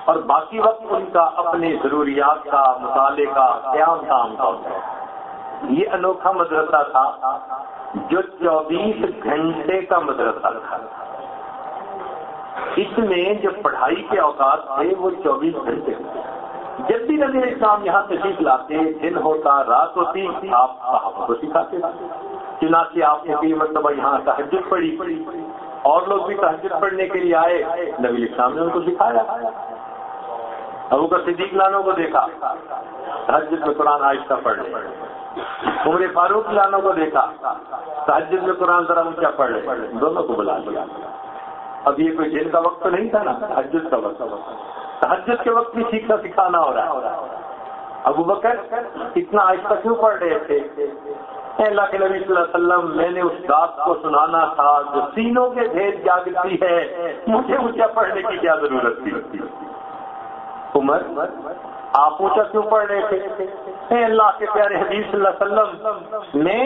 اور باقی وقت ان کا اپنے ضروریات کا مطالعے کا قیام کام کا ہوتا ہے۔ یہ انوکھا مدرسہ تھا جو چوبیس گھنٹے کا مدرسہ تھا۔ اس میں جو پڑھائی کے اوقات تھے وہ چوبیس گھنٹے۔ جب بھی نظر اسلام یہاں تشریف لاتے، دن ہوتا، رات ہوتی، آپ کو سکھاتے۔ چنانچہ آپ نے کئی مرتبہ یہاں تحجد پڑی اور لوگ بھی تحجد پڑھنے کے لیے آئے۔ نبی اسلام نے ان کو سکھایا۔ ابو کا صدیق لانوں کو دیکھا۔ تحجد میں قرآن آہستہ پڑھ لے۔ عمر فاروق لانوں کو دیکھا۔ تحجد میں قرآن ذرا اونچا پڑھ لے۔ دونوں کو بلا لیا۔ اب یہ کوئی دن کا وقت تو نہیں تھا نا۔ تحجد کا وقت۔ تحجد کے وقت بھی سیکھنا سکھانا ہو رہا ہے۔ ابو بکر اتنا آہستہ کیوں پڑھ رہے تھے؟ اللہ کے نبی صلی اللہ علیہ وسلم، میں نے اس بات کو سنانا تھا جو تینوں کے بھید جاگتی ہے۔ مجھے اونچا پڑھنے کی کیا ضرورت تھی؟ عمر، آپ اونچا کیوں پڑھ رہے تھے؟ اے اللہ کے پیارے حدیث صلی اللہ علیہ وسلم، میں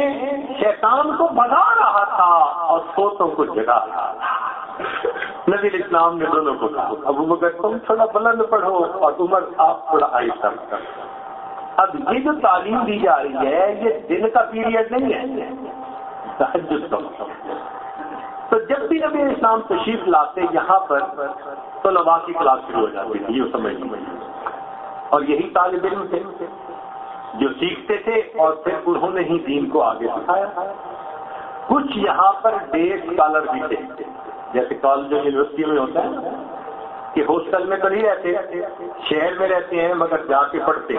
شیطان کو بنا رہا تھا اور سوتوں کو جگا رہا تھا۔ نبی اسلام نے دونوں کو کہا، ابو مگر تم تھوڑا بلند پڑھو اور عمر، آپ تھوڑا آہستہ اب یہ جو تعلیم دی جا رہی ہے، یہ دن کا پیریڈ نہیں ہے۔ تحجد کا مطلب۔ تو جب بھی نبی اسلام تشریف لاتے یہاں پر، تو لبا کی کلاس شروع ہو جاتی تھی یہ سمجھ اور یہی طالب علم تھے جو سیکھتے تھے اور پھر انہوں نے ہی دین کو آگے سکھایا کچھ یہاں پر ڈے اسکالر بھی تھے۔ جیسے کالج یونیورسٹی میں ہوتا ہے کہ ہاسٹل میں تو نہیں رہتے، شہر میں رہتے ہیں، مگر جا کے پڑھتے۔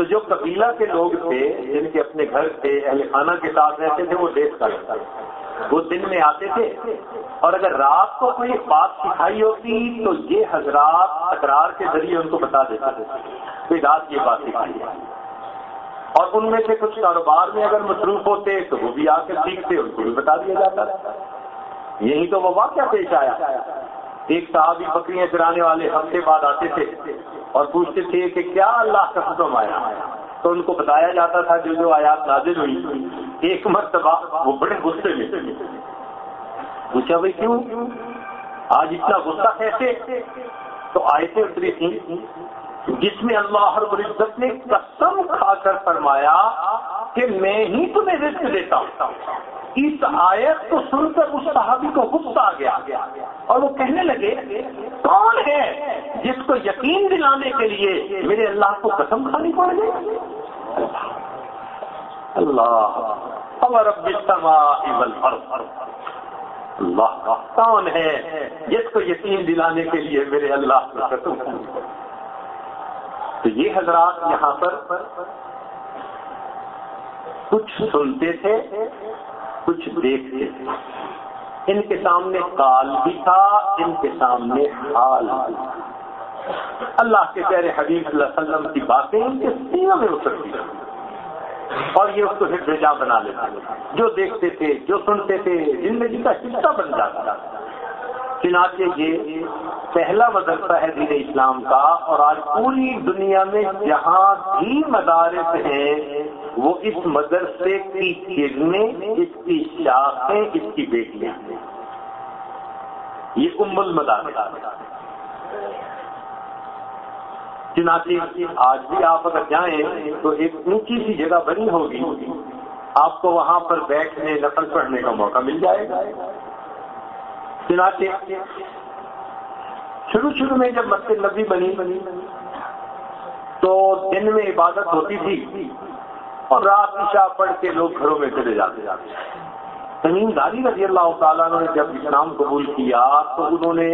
تو جو قبیلہ کے لوگ تھے، جن کے اپنے گھر تھے، اہل خانہ کے ساتھ رہتے تھے، وہ دیش کا رہتا وہ دن میں آتے تھے۔ اور اگر رات کو کوئی بات سکھائی ہوتی، تو یہ حضرات تکرار کے ذریعے ان کو بتا دیتے تھے رات یہ بات سکھائی اور ان میں سے کچھ کاروبار میں اگر مصروف ہوتے، تو وہ بھی آ کر سیکھتے، ان کو بھی بتا دیا جاتا۔ یہی تو وہ واقعہ پیش آیا۔ ایک صحابی بکریاں چرانے والے ہفتے بعد آتے تھے اور پوچھتے تھے کہ کیا اللہ کا حکم آیا؟ تو ان کو بتایا جاتا تھا جو جو آیات نازل ہوئی، ایک مرتبہ وہ بڑے غصے میں پوچھا، بھائی کیوں؟ آج اتنا غصہ کیسے؟ تو آئے اتری تھی جس میں اللہ رب العزت نے قسم کھا کر فرمایا کہ میں ہی تمہیں رزق دیتا ہوں۔ اس آیت کو سن کر اس صحابی کو غصہ آ گیا اور وہ کہنے لگے، کون ہے جس کو یقین دلانے کے لیے میرے اللہ کو قسم کھانی پڑ گئی؟ اللہ اللہ کون ہے جس کو یقین دلانے کے لیے میرے اللہ کو قسم تو یہ حضرات یہاں پر کچھ سنتے تھے کچھ دیکھتے تھے۔ ان کے سامنے کال بھی تھا، ان کے سامنے حال بھی اللہ کے پیارے حبیب صلی اللہ علیہ وسلم کی باتیں ان کے سینوں میں اترتی اور یہ اس کو بھیجا بنا لیتے جو دیکھتے تھے، جو سنتے تھے، زندگی کا حصہ بن جاتا چنانچہ یہ پہلا مدرسہ ہے دین اسلام کا، اور آج پوری دنیا میں جہاں بھی مدارس ہیں، وہ اس مدرسے کی کرنیں اس کی شاخیں، اس کی بیٹیاں ہیں۔ یہ ام المدارس چنانچہ آج بھی آپ اگر جائیں، تو ایک اونچی سی جگہ بنی ہوگی۔ آپ کو وہاں پر بیٹھنے نقل پڑھنے کا موقع مل جائے گا۔ چنانچہ شروع شروع میں جب مسجد نبی بنی بنی تو دن میں عبادت ہوتی تھی اور رات عشاء پڑھ کے لوگ گھروں میں چلے جاتے جاتے تمیم داری رضی اللہ تعالیٰ نے جب اسلام قبول کیا، تو انہوں نے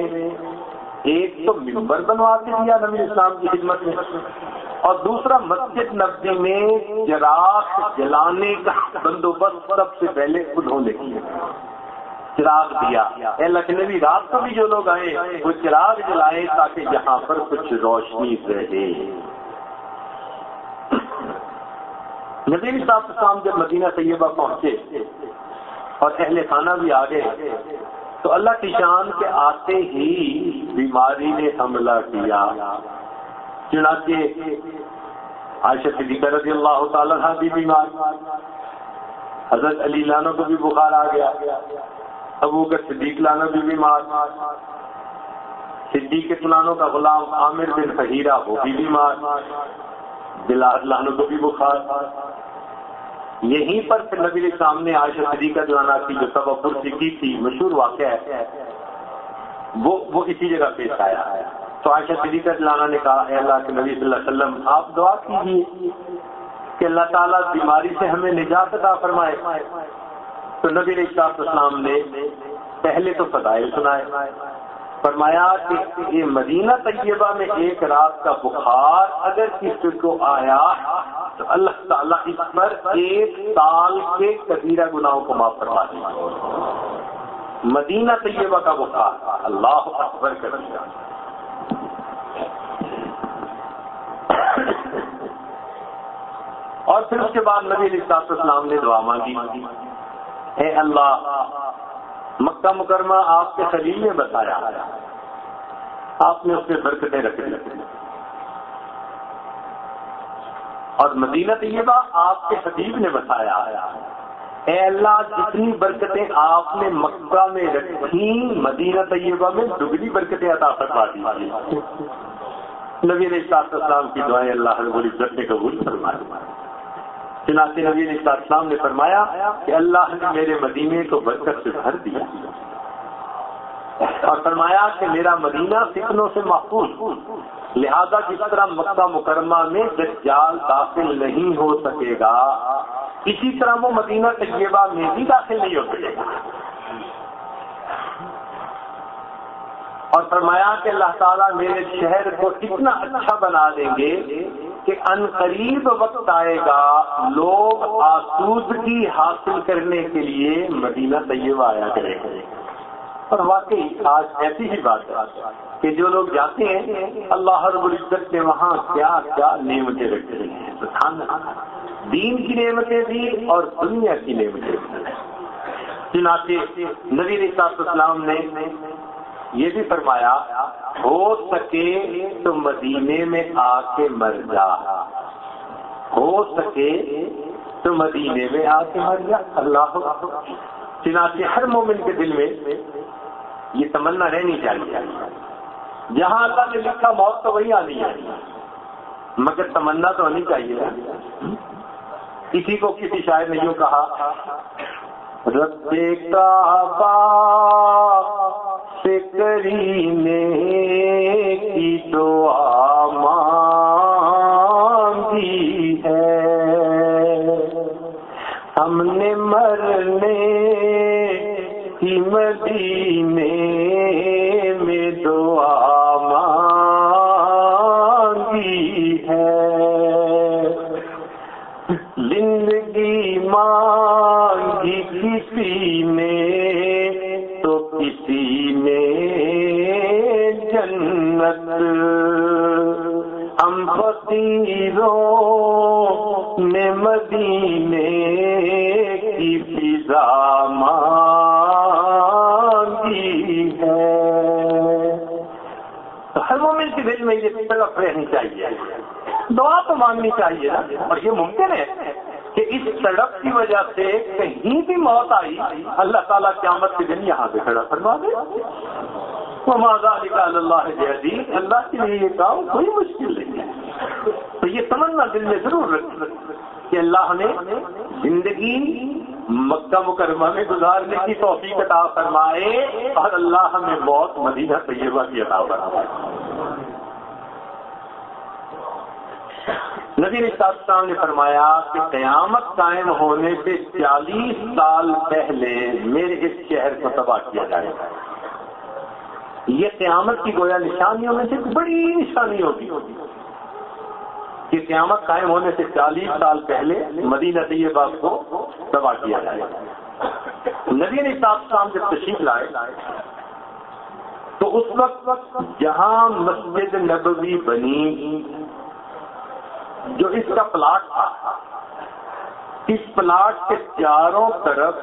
ایک تو ممبر بنوا کے دیا نبی اسلام کی خدمت میں اور دوسرا مسجد نبی میں چراغ جلانے کا بندوبست سب سے پہلے انہوں نے کیا۔ چراغ دیا۔ اے لکھنوی، رات کو بھی جو لوگ آئے، وہ چراغ جلائے تاکہ یہاں پر کچھ روشنی رہے۔ نبی صاحب شام جب مدینہ طیبہ پہنچے اور اہل خانہ بھی آ گئے، تو اللہ کی شان کے آتے ہی بیماری نے حملہ کیا۔ چنانچہ عائشہ صدیقہ رضی اللہ تعالیٰ بھی بیمار۔ حضرت علی لانوں کو بھی بخار آ گیا۔ ابو کا صدیق لانا بھی بیمار، صدیق لانوں کا غلام عامر بن فہیرہ وہ بھی بیمار بلاد لانوں کو بھی بخار۔ یہیں پر پھر نبی کے سامنے عائشہ صدیقہ جوانا کی جو سب ابر سیکھی تھی، مشہور واقعہ ہے، وہ وہ اسی جگہ پیش آیا۔ تو عائشہ صدیقہ جلانا نے کہا، اے اللہ کے نبی صلی اللہ علیہ وسلم، آپ دعا کیجیے کہ اللہ تعالیٰ بیماری سے ہمیں نجات عطا فرمائے۔ تو نبی صاحب اسلام نے پہلے تو فضائل سنائے، فرمایا کہ یہ مدینہ طیبہ میں ایک رات کا بخار اگر کسی کو آیا تو اللہ تعالیٰ اس پر ایک سال کے کبیرہ گناہوں کو معاف کروا دیا مدینہ طیبہ کا بخار، اللہ اکبر کر دیا اور پھر اس کے بعد نبی علیہ السلام نے دعا مانگی۔ اے اللہ، مکہ مکرمہ آپ کے خلیل نے بتایا۔ آپ نے اس میں برکتیں رکھے اور مدینہ طیبہ آپ کے خطیب نے بتایا۔ اے اللہ، جتنی برکتیں آپ نے مکہ میں رکھی، مدینہ طیبہ میں دگنی برکتیں عطا فرما دی نبی علیہ السلام کی دعائیں اللہ رب العزت نے قبول فرمائی۔ چنانچہ نبی علیہ السلام نے فرمایا کہ اللہ نے میرے مدینے کو برکت سے بھر دیا اور فرمایا کہ میرا مدینہ فتنوں سے محفوظ لہذا جس طرح مکہ مکرمہ میں دجال داخل نہیں ہو سکے گا، اسی طرح وہ مدینہ طیبہ میں بھی داخل نہیں ہو سکے گا۔ اور فرمایا کہ اللہ تعالیٰ میرے شہر کو اتنا اچھا بنا دیں گے کہ ان قریب وقت آئے گا، لوگ آسودگی حاصل کرنے کے لیے مدینہ طیبہ آیا کرے گا۔ اور واقعی آج ایسی ہی بات ہے کہ جو لوگ جاتے ہیں، اللہ رب العزت نے وہاں کیا کیا نعمتیں رکھتے ہیں۔ دین کی نعمتیں بھی اور دنیا کی نعمتیں بھی۔ چنانچہ نبی صاحب اسلام نے یہ بھی فرمایا، ہو سکے تو مدینے میں آ کے مر جا۔ ہو سکے تو مدینے میں آ کے مر جا۔ اللہ چنانچہ ہر مومن کے دل میں یہ تمنا رہنی چاہیے۔ جہاں اللہ نے لکھا موت تو وہی آنی ہے۔ مگر تمنا تو ہونی چاہیے۔ کسی کو کسی شاعر نے یوں کہا، رب کعبہ کی دعا مانگی ہے۔ ہم نے مرنے فقیروں نے مدینے کی فضا مانگی ہے۔ میں یہ طرف رہنی چاہیے۔ دعا تو مانگنی چاہیے نا۔ اور یہ ممکن ہے کہ اس سڑک کی وجہ سے کہیں بھی موت آئی، اللہ تعالیٰ قیامت کے دن یہاں پہ کھڑا فرما دے۔ وہ ماضا نکال اللہ جہدید اللہ کے لیے یہ کام کوئی مشکل نہیں۔ ہے تو یہ تمنا دل میں ضرور رکھ کہ اللہ نے زندگی مکہ مکرمہ میں گزارنے کی توفیق عطا فرمائے اور اللہ ہمیں بہت مدینہ طیبہ کی عطا فرمائے۔ نبی صاحب نے فرمایا کہ قیامت قائم ہونے سے چالیس سال پہلے میرے اس شہر کو تباہ کیا جائے گا۔ یہ قیامت کی گویا نشانیوں میں سے بڑی نشانی ہوگی۔ کہ قیامت قائم ہونے سے چالیس سال پہلے مدینہ طیبہ کو تباہ کیا جائے۔ نبی نے صاحب شام جب تشریف لائے، تو اس وقت جہاں مسجد نبوی بنی، جو اس کا پلاٹ تھا، اس پلاٹ کے چاروں طرف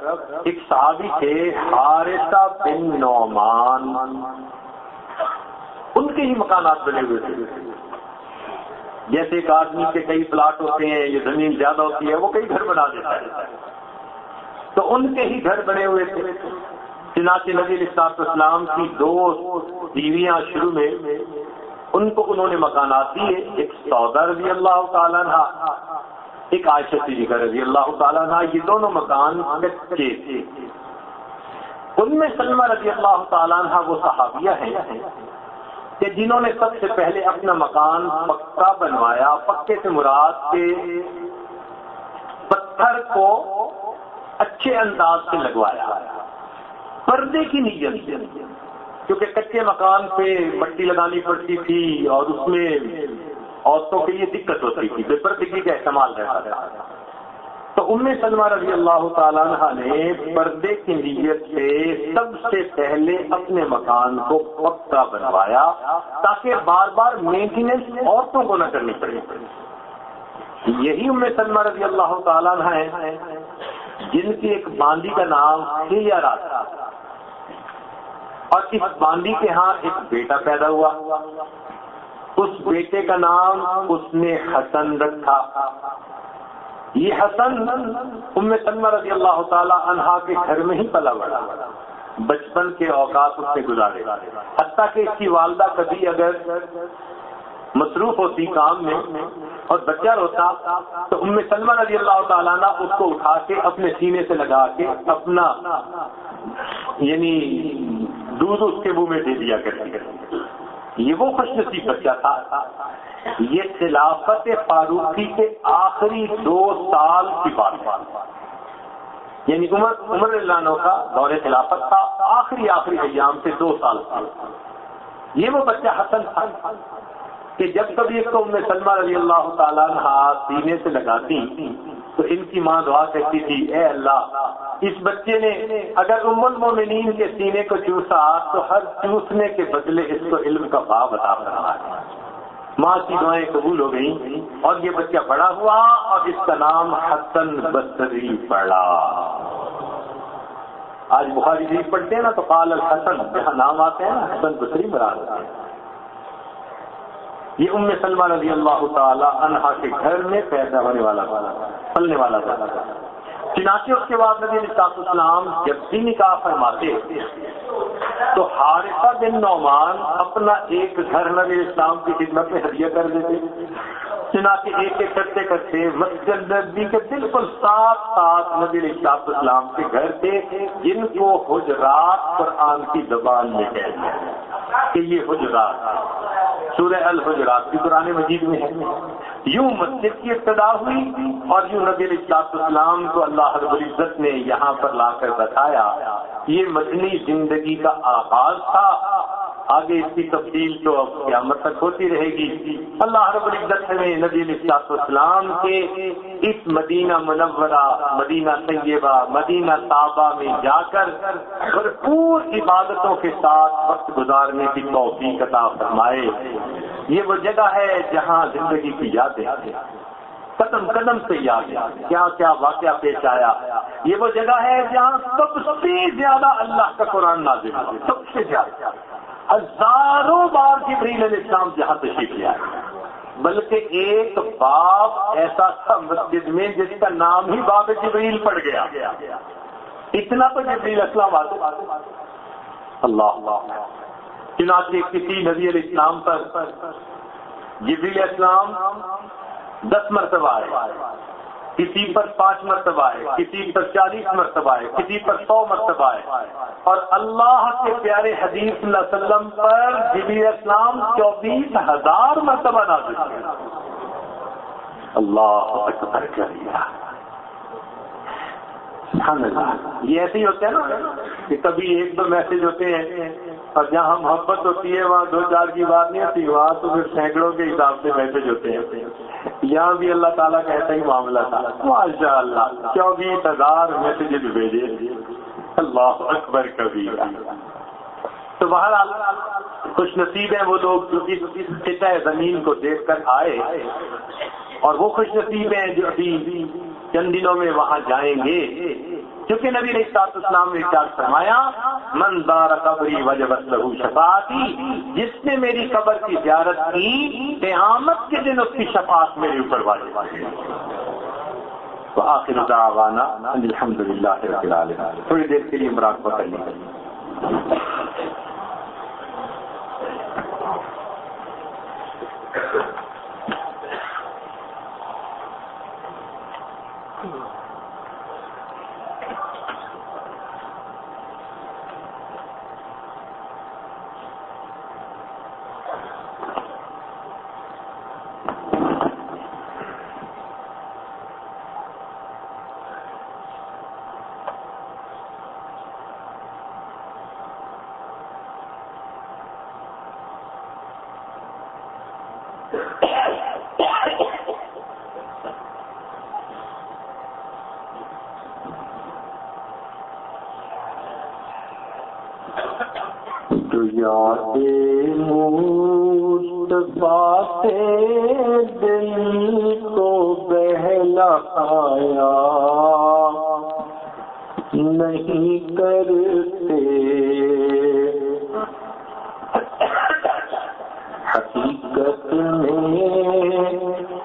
ایک صحابی تھے، حارثہ بن نعمان۔ ان کے ہی مکانات بنے ہوئے تھے۔ جیسے ایک آدمی کے کئی پلاٹ ہوتے ہیں، یہ زمین زیادہ ہوتی ہے، وہ کئی گھر بنا دیتا ہے۔ تو ان کے ہی گھر بنے ہوئے تھے۔ چنانچہ نبی السلاط اسلام کی دو بیویاں شروع میں ان کو انہوں نے مکانات دیے۔ ایک سودا رضی اللہ تعالیٰ ایک عائشہ کا رضی اللہ تعالیٰ یہ دونوں مکان کچے تھے۔ ان میں سلمہ رضی اللہ تعالیٰ وہ صحابیہ ہیں۔ کہ جنہوں نے سب سے پہلے اپنا مکان پکا بنوایا، پکے سے مراد کے پتھر کو اچھے انداز سے لگوایا۔ پردے کی نیت کیونکہ کچے مکان پہ مٹی لگانی پڑتی تھی اور اس میں عورتوں کے لیے دقت ہوتی تھی، بے پردگی کا استعمال رہتا تھا۔ تو ام سلمہ رضی اللہ تعالیٰ نے پردے کی نیت سے سب سے پہلے اپنے مکان کو پکا بنوایا تاکہ بار بار مینٹیننس عورتوں کو نہ کرنی پڑے۔ یہی ام سلمہ رضی اللہ تعالیٰ ہے جن کی ایک باندی کا نام خلیارا تھا۔ اور اس باندی کے ہاں ایک بیٹا پیدا ہوا۔ اس بیٹے کا نام اس نے حسن رکھا۔ یہ حسن ام سلمہ رضی اللہ تعالی عنہا کے گھر میں ہی پلا بڑا۔ بچپن کے اوقات اس سے گزارے۔ حتیٰ کہ اس کی والدہ کبھی اگر مصروف ہوتی کام میں اور بچہ روتا تو ام سلمہ رضی اللہ تعالیٰ نے اس کو اٹھا کے اپنے سینے سے لگا کے اپنا یعنی دودھ اس کے منہ میں دے دیا کرتی یہ وہ خوش نصیب بچہ تھا۔ یہ خلافت فاروقی کے آخری دو سال کی بات یعنی عمر عمر اللہ کا دور خلافت تھا، آخری آخری ایام سے دو سال یہ وہ بچہ حسن تھا کہ جب کبھی اس کو سلمہ رضی اللہ تعالیٰ سینے سے لگاتی، تو ان کی ماں دعا کہتی تھی، اے اللہ، اس بچے نے اگر ام المومنین کے سینے کو چوسا، تو ہر چوسنے کے بدلے اس کو علم کا بھاؤ بتا رہا ہے ماں کی دعائیں قبول ہو گئی اور یہ بچہ بڑا ہوا اور اس کا نام حسن بصری پڑا۔ آج بخاری شریف پڑھتے ہیں نا تو قال الحسن، جہاں نام آتے ہیں نا، حسن بصری مراد یہ ام سلمہ رضی اللہ تعالی عنہا کے گھر میں پیدا ہونے والا، پلنے والا تھا چنانچہ اس کے بعد نبی علیہ السلام جب بھی نکاح فرماتے تو حارثہ بن نعمان اپنا ایک گھر نبی اسلام کی خدمت میں ہدیہ کر دیتے۔ چنانچہ ایک ایک کرتے کرتے مسجد نبی کے بالکل ساتھ ساتھ نبی السلاط اسلام کے گھر تھے، جن کو حجرات قرآن کی زبان میں کہتے ہیں کہ یہ حجرات سورہ الحجرات کی قرآن مجید میں ہے۔ یوں مسجد کی ابتدا ہوئی اور یوں نبی علیہ اسلام کو اللہ رب العزت نے یہاں پر لا کر بتایا، یہ مدنی زندگی کا آغاز تھا۔ آگے اس کی تفصیل تو اب قیامت تک ہوتی رہے گی۔ اللہ رب العزت نے نبی السلاط اسلام کے اس مدینہ منورہ، مدینہ طیبہ، مدینہ طابہ میں جا کر بھرپور عبادتوں کے ساتھ وقت گزارنے کی توفیق عطا فرمائے۔ یہ وہ جگہ ہے جہاں زندگی کی یادیں قدم قدم سے یاد کیا کیا واقعہ پیش آیا؟ یہ وہ جگہ ہے جہاں سب سے زیادہ اللہ کا قرآن نازل سب سے زیادہ۔ ہزاروں بار جبریل علیہ السلام جہاں تشریف لیا بلکہ ایک باب ایسا تھا مسجد میں جس کا نام ہی باب جبریل پڑ گیا۔ اتنا تو جبریل اسلام آتے اللہ اللہ۔ چنانچہ کسی نبی علیہ السلام پر جبریل اسلام دس مرتبہ آئے۔ کسی پر پانچ مرتبہ ہے، کسی پر چالیس مرتبہ ہے، کسی پر سو مرتبہ ہے۔ اور اللہ کے پیارے حدیث صلی اللہ علیہ وسلم پر جبی اسلام چوبیس ہزار مرتبہ نازل اللہ اکبر یہ ایسے ہی ہوتے ہیں نا، کہ کبھی ایک دو میسج ہوتے ہیں، اور جہاں محبت ہوتی ہے، وہاں دو چار کی بات نہیں ہوتی، وہاں تو پھر سینکڑوں کے حساب سے میسج ہوتے ہیں۔ یہاں بھی اللہ تعالیٰ کا ایسا ہی معاملہ تھا۔ ماشاء اللہ چوبیس ہزار میسج بھیجے؟ اللہ اکبر کبھی تو بہرحال، خوش نصیب ہیں وہ لوگ جو کہ خطہ زمین کو دیکھ کر آئے۔ اور وہ خوش نصیب ہیں جو ابھی چند دنوں میں وہاں جائیں گے۔ کیونکہ نبی نے سات اسلام نے چار فرمایا، من دار قبری وجہ لہو شفاعتی، جس نے میری قبر کی زیارت کی، قیامت کے دن اس کی شفاعت میرے اوپر واجب تو آخر دعوانا الحمد للہ تھوڑی دیر کے لیے مراقبہ کرنی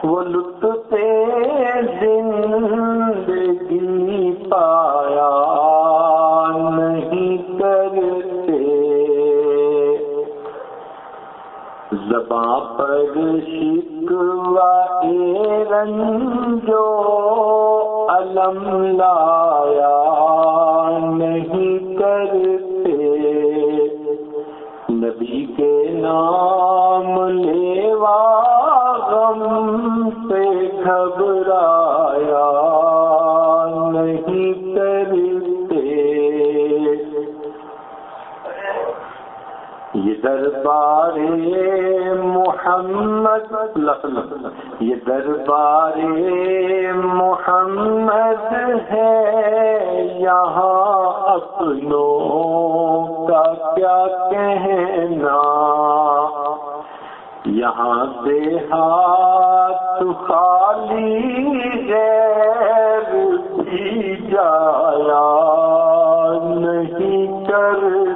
وہ لطف نہیں کرتے۔ زباں پر شکوا رنجو علم لایا نہیں کرتے۔ نبی کے نام محمد یہ دربار محمد ہے یہاں اپنوں کا کیا کہنا؟ یہاں دیہات خالی غیر بھی جایا نہیں کر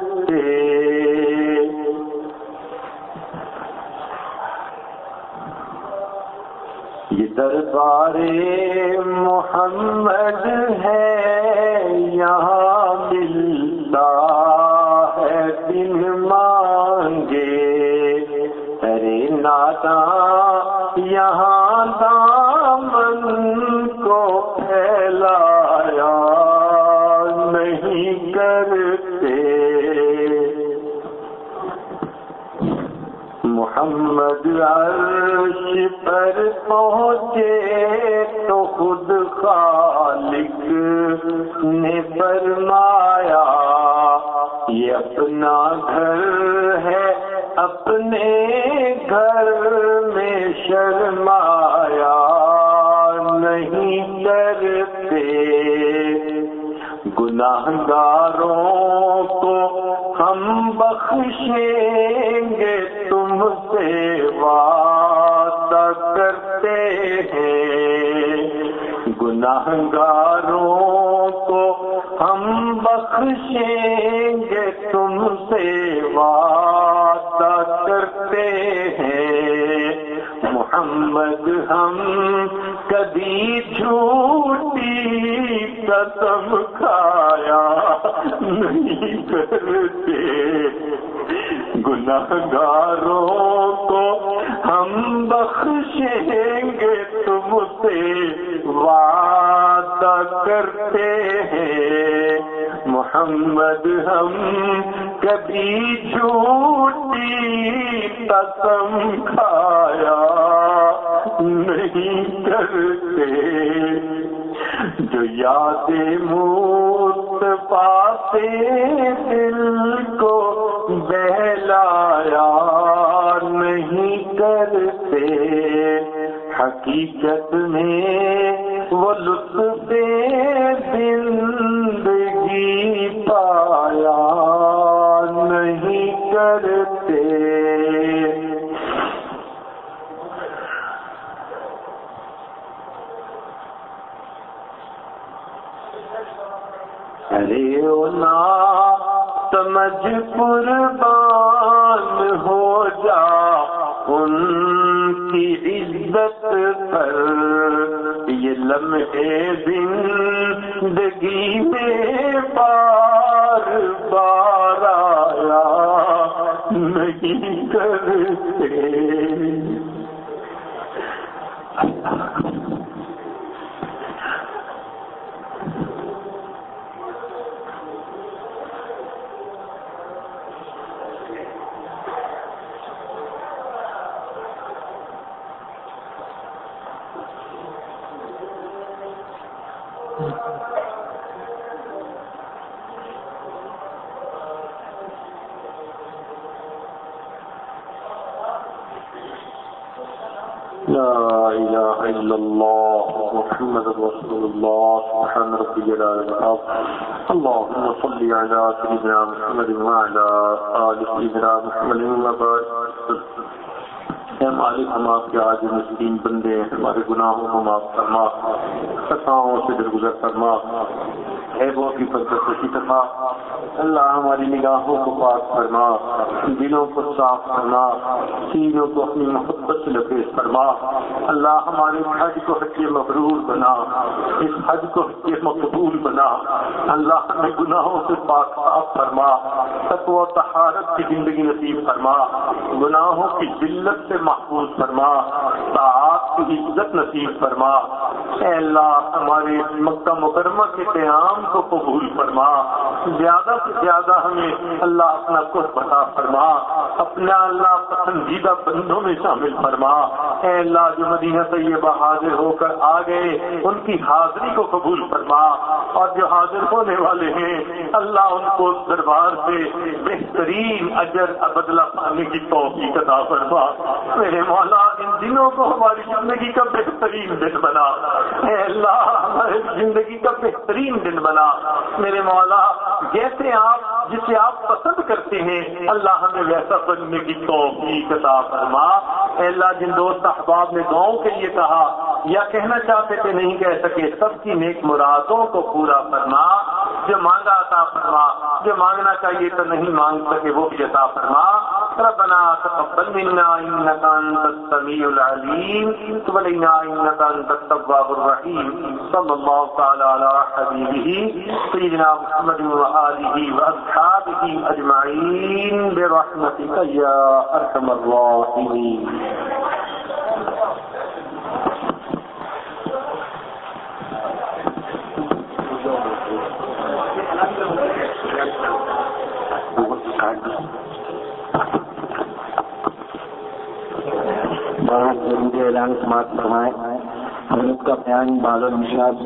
دربار محمد ہے یہاں محمد عرش پر پہنچے تو خود خالق نے فرمایا، یہ اپنا گھر ہے، اپنے گھر میں شرمایا نہیں ڈرتے گناہ گاروں کو ہم بخشیں گے تم سے وعدہ کرتے ہیں۔ گناہگاروں کو ہم بخشیں گے، تم سے وعدہ کرتے ہیں۔ محمد، ہم کبھی جھوٹی قسم کھایا نہیں کرتے۔ گناہ گاروں کو ہم بخشیں گے، تم سے وعدہ کرتے ہیں۔ محمد، ہم کبھی جھوٹی قسم کھایا نہیں کرتے۔ جو یاد پاتے دل کو بہلایا نہیں کرتے۔ حقیقت میں وہ لطف زندگی پایا نہیں کرتے ارے نا سمجھ قربان ہو جا ان کی عزت پر یہ لمحے زندگی میں الله سبحان ربي جلال العظم اللهم صل على سيدنا محمد وعلى آل سيدنا محمد وبارك اے مالک ہم آپ کے آج مسکین بندے، ہمارے گناہوں کو معاف فرما، خطاؤں سے درگزر فرما. عیبوں کی پدرسی تفا اللہ ہماری نگاہوں کو پاک فرما، دلوں کو صاف کرنا سینوں کو اپنی محبت سے لپیش فرما۔ اللہ ہمارے حج کو حج مبرور بنا، اس حج کو حج مقبول بنا۔ اللہ ہمیں گناہوں سے پاک صاف فرما و تحارت کی زندگی نصیب فرما۔ گناہوں کی ذلت سے محفوظ فرما۔ تعاق کی عزت نصیب فرما۔ اے اللہ، ہمارے مکہ مکرمہ کے قیام کو قبول فرما۔ زیادہ سے زیادہ ہمیں اللہ اپنا کچھ بتا فرما۔ اپنا اللہ پسندیدہ بندوں میں شامل فرما۔ اے اللہ جو مدینہ طیبہ حاضر ہو کر آ گئے، ان کی حاضری کو قبول فرما۔ اور جو حاضر ہونے والے ہیں، اللہ ان کو دربار سے بہترین اجر بدلا پانے کی توفیق عطا فرما۔ میرے مولا، ان دنوں کو ہماری زندگی کا بہترین دن بنا۔ اے اللہ، ہماری زندگی کا بہترین دن بنا۔ میرے مولا، جیسے آپ، جسے آپ پسند کرتے ہیں، اللہ ہمیں ویسا بننے کی توفیق عطا فرما۔ اے اللہ، جن دوست احباب نے گاؤں کے لیے کہا یا کہنا چاہتے تھے، نہیں کہہ سکے، سب کی نیک مرادوں کو پورا فرما۔ جو مانگا عطا فرما، جو مانگنا چاہیے تو نہیں مانگ سکے، وہ بھی عطا فرما۔ ربنا تقبل منا انك انت السميع العليم تب علينا انك انت التواب الرحيم صلى الله تعالى على حبيبه سيدنا محمد وآله وأصحابه أجمعين برحمتك يا أرحم الراحمين. بہت ضروری اعلان سماعت فرمائے حضرت کا بیان بالوں نشاد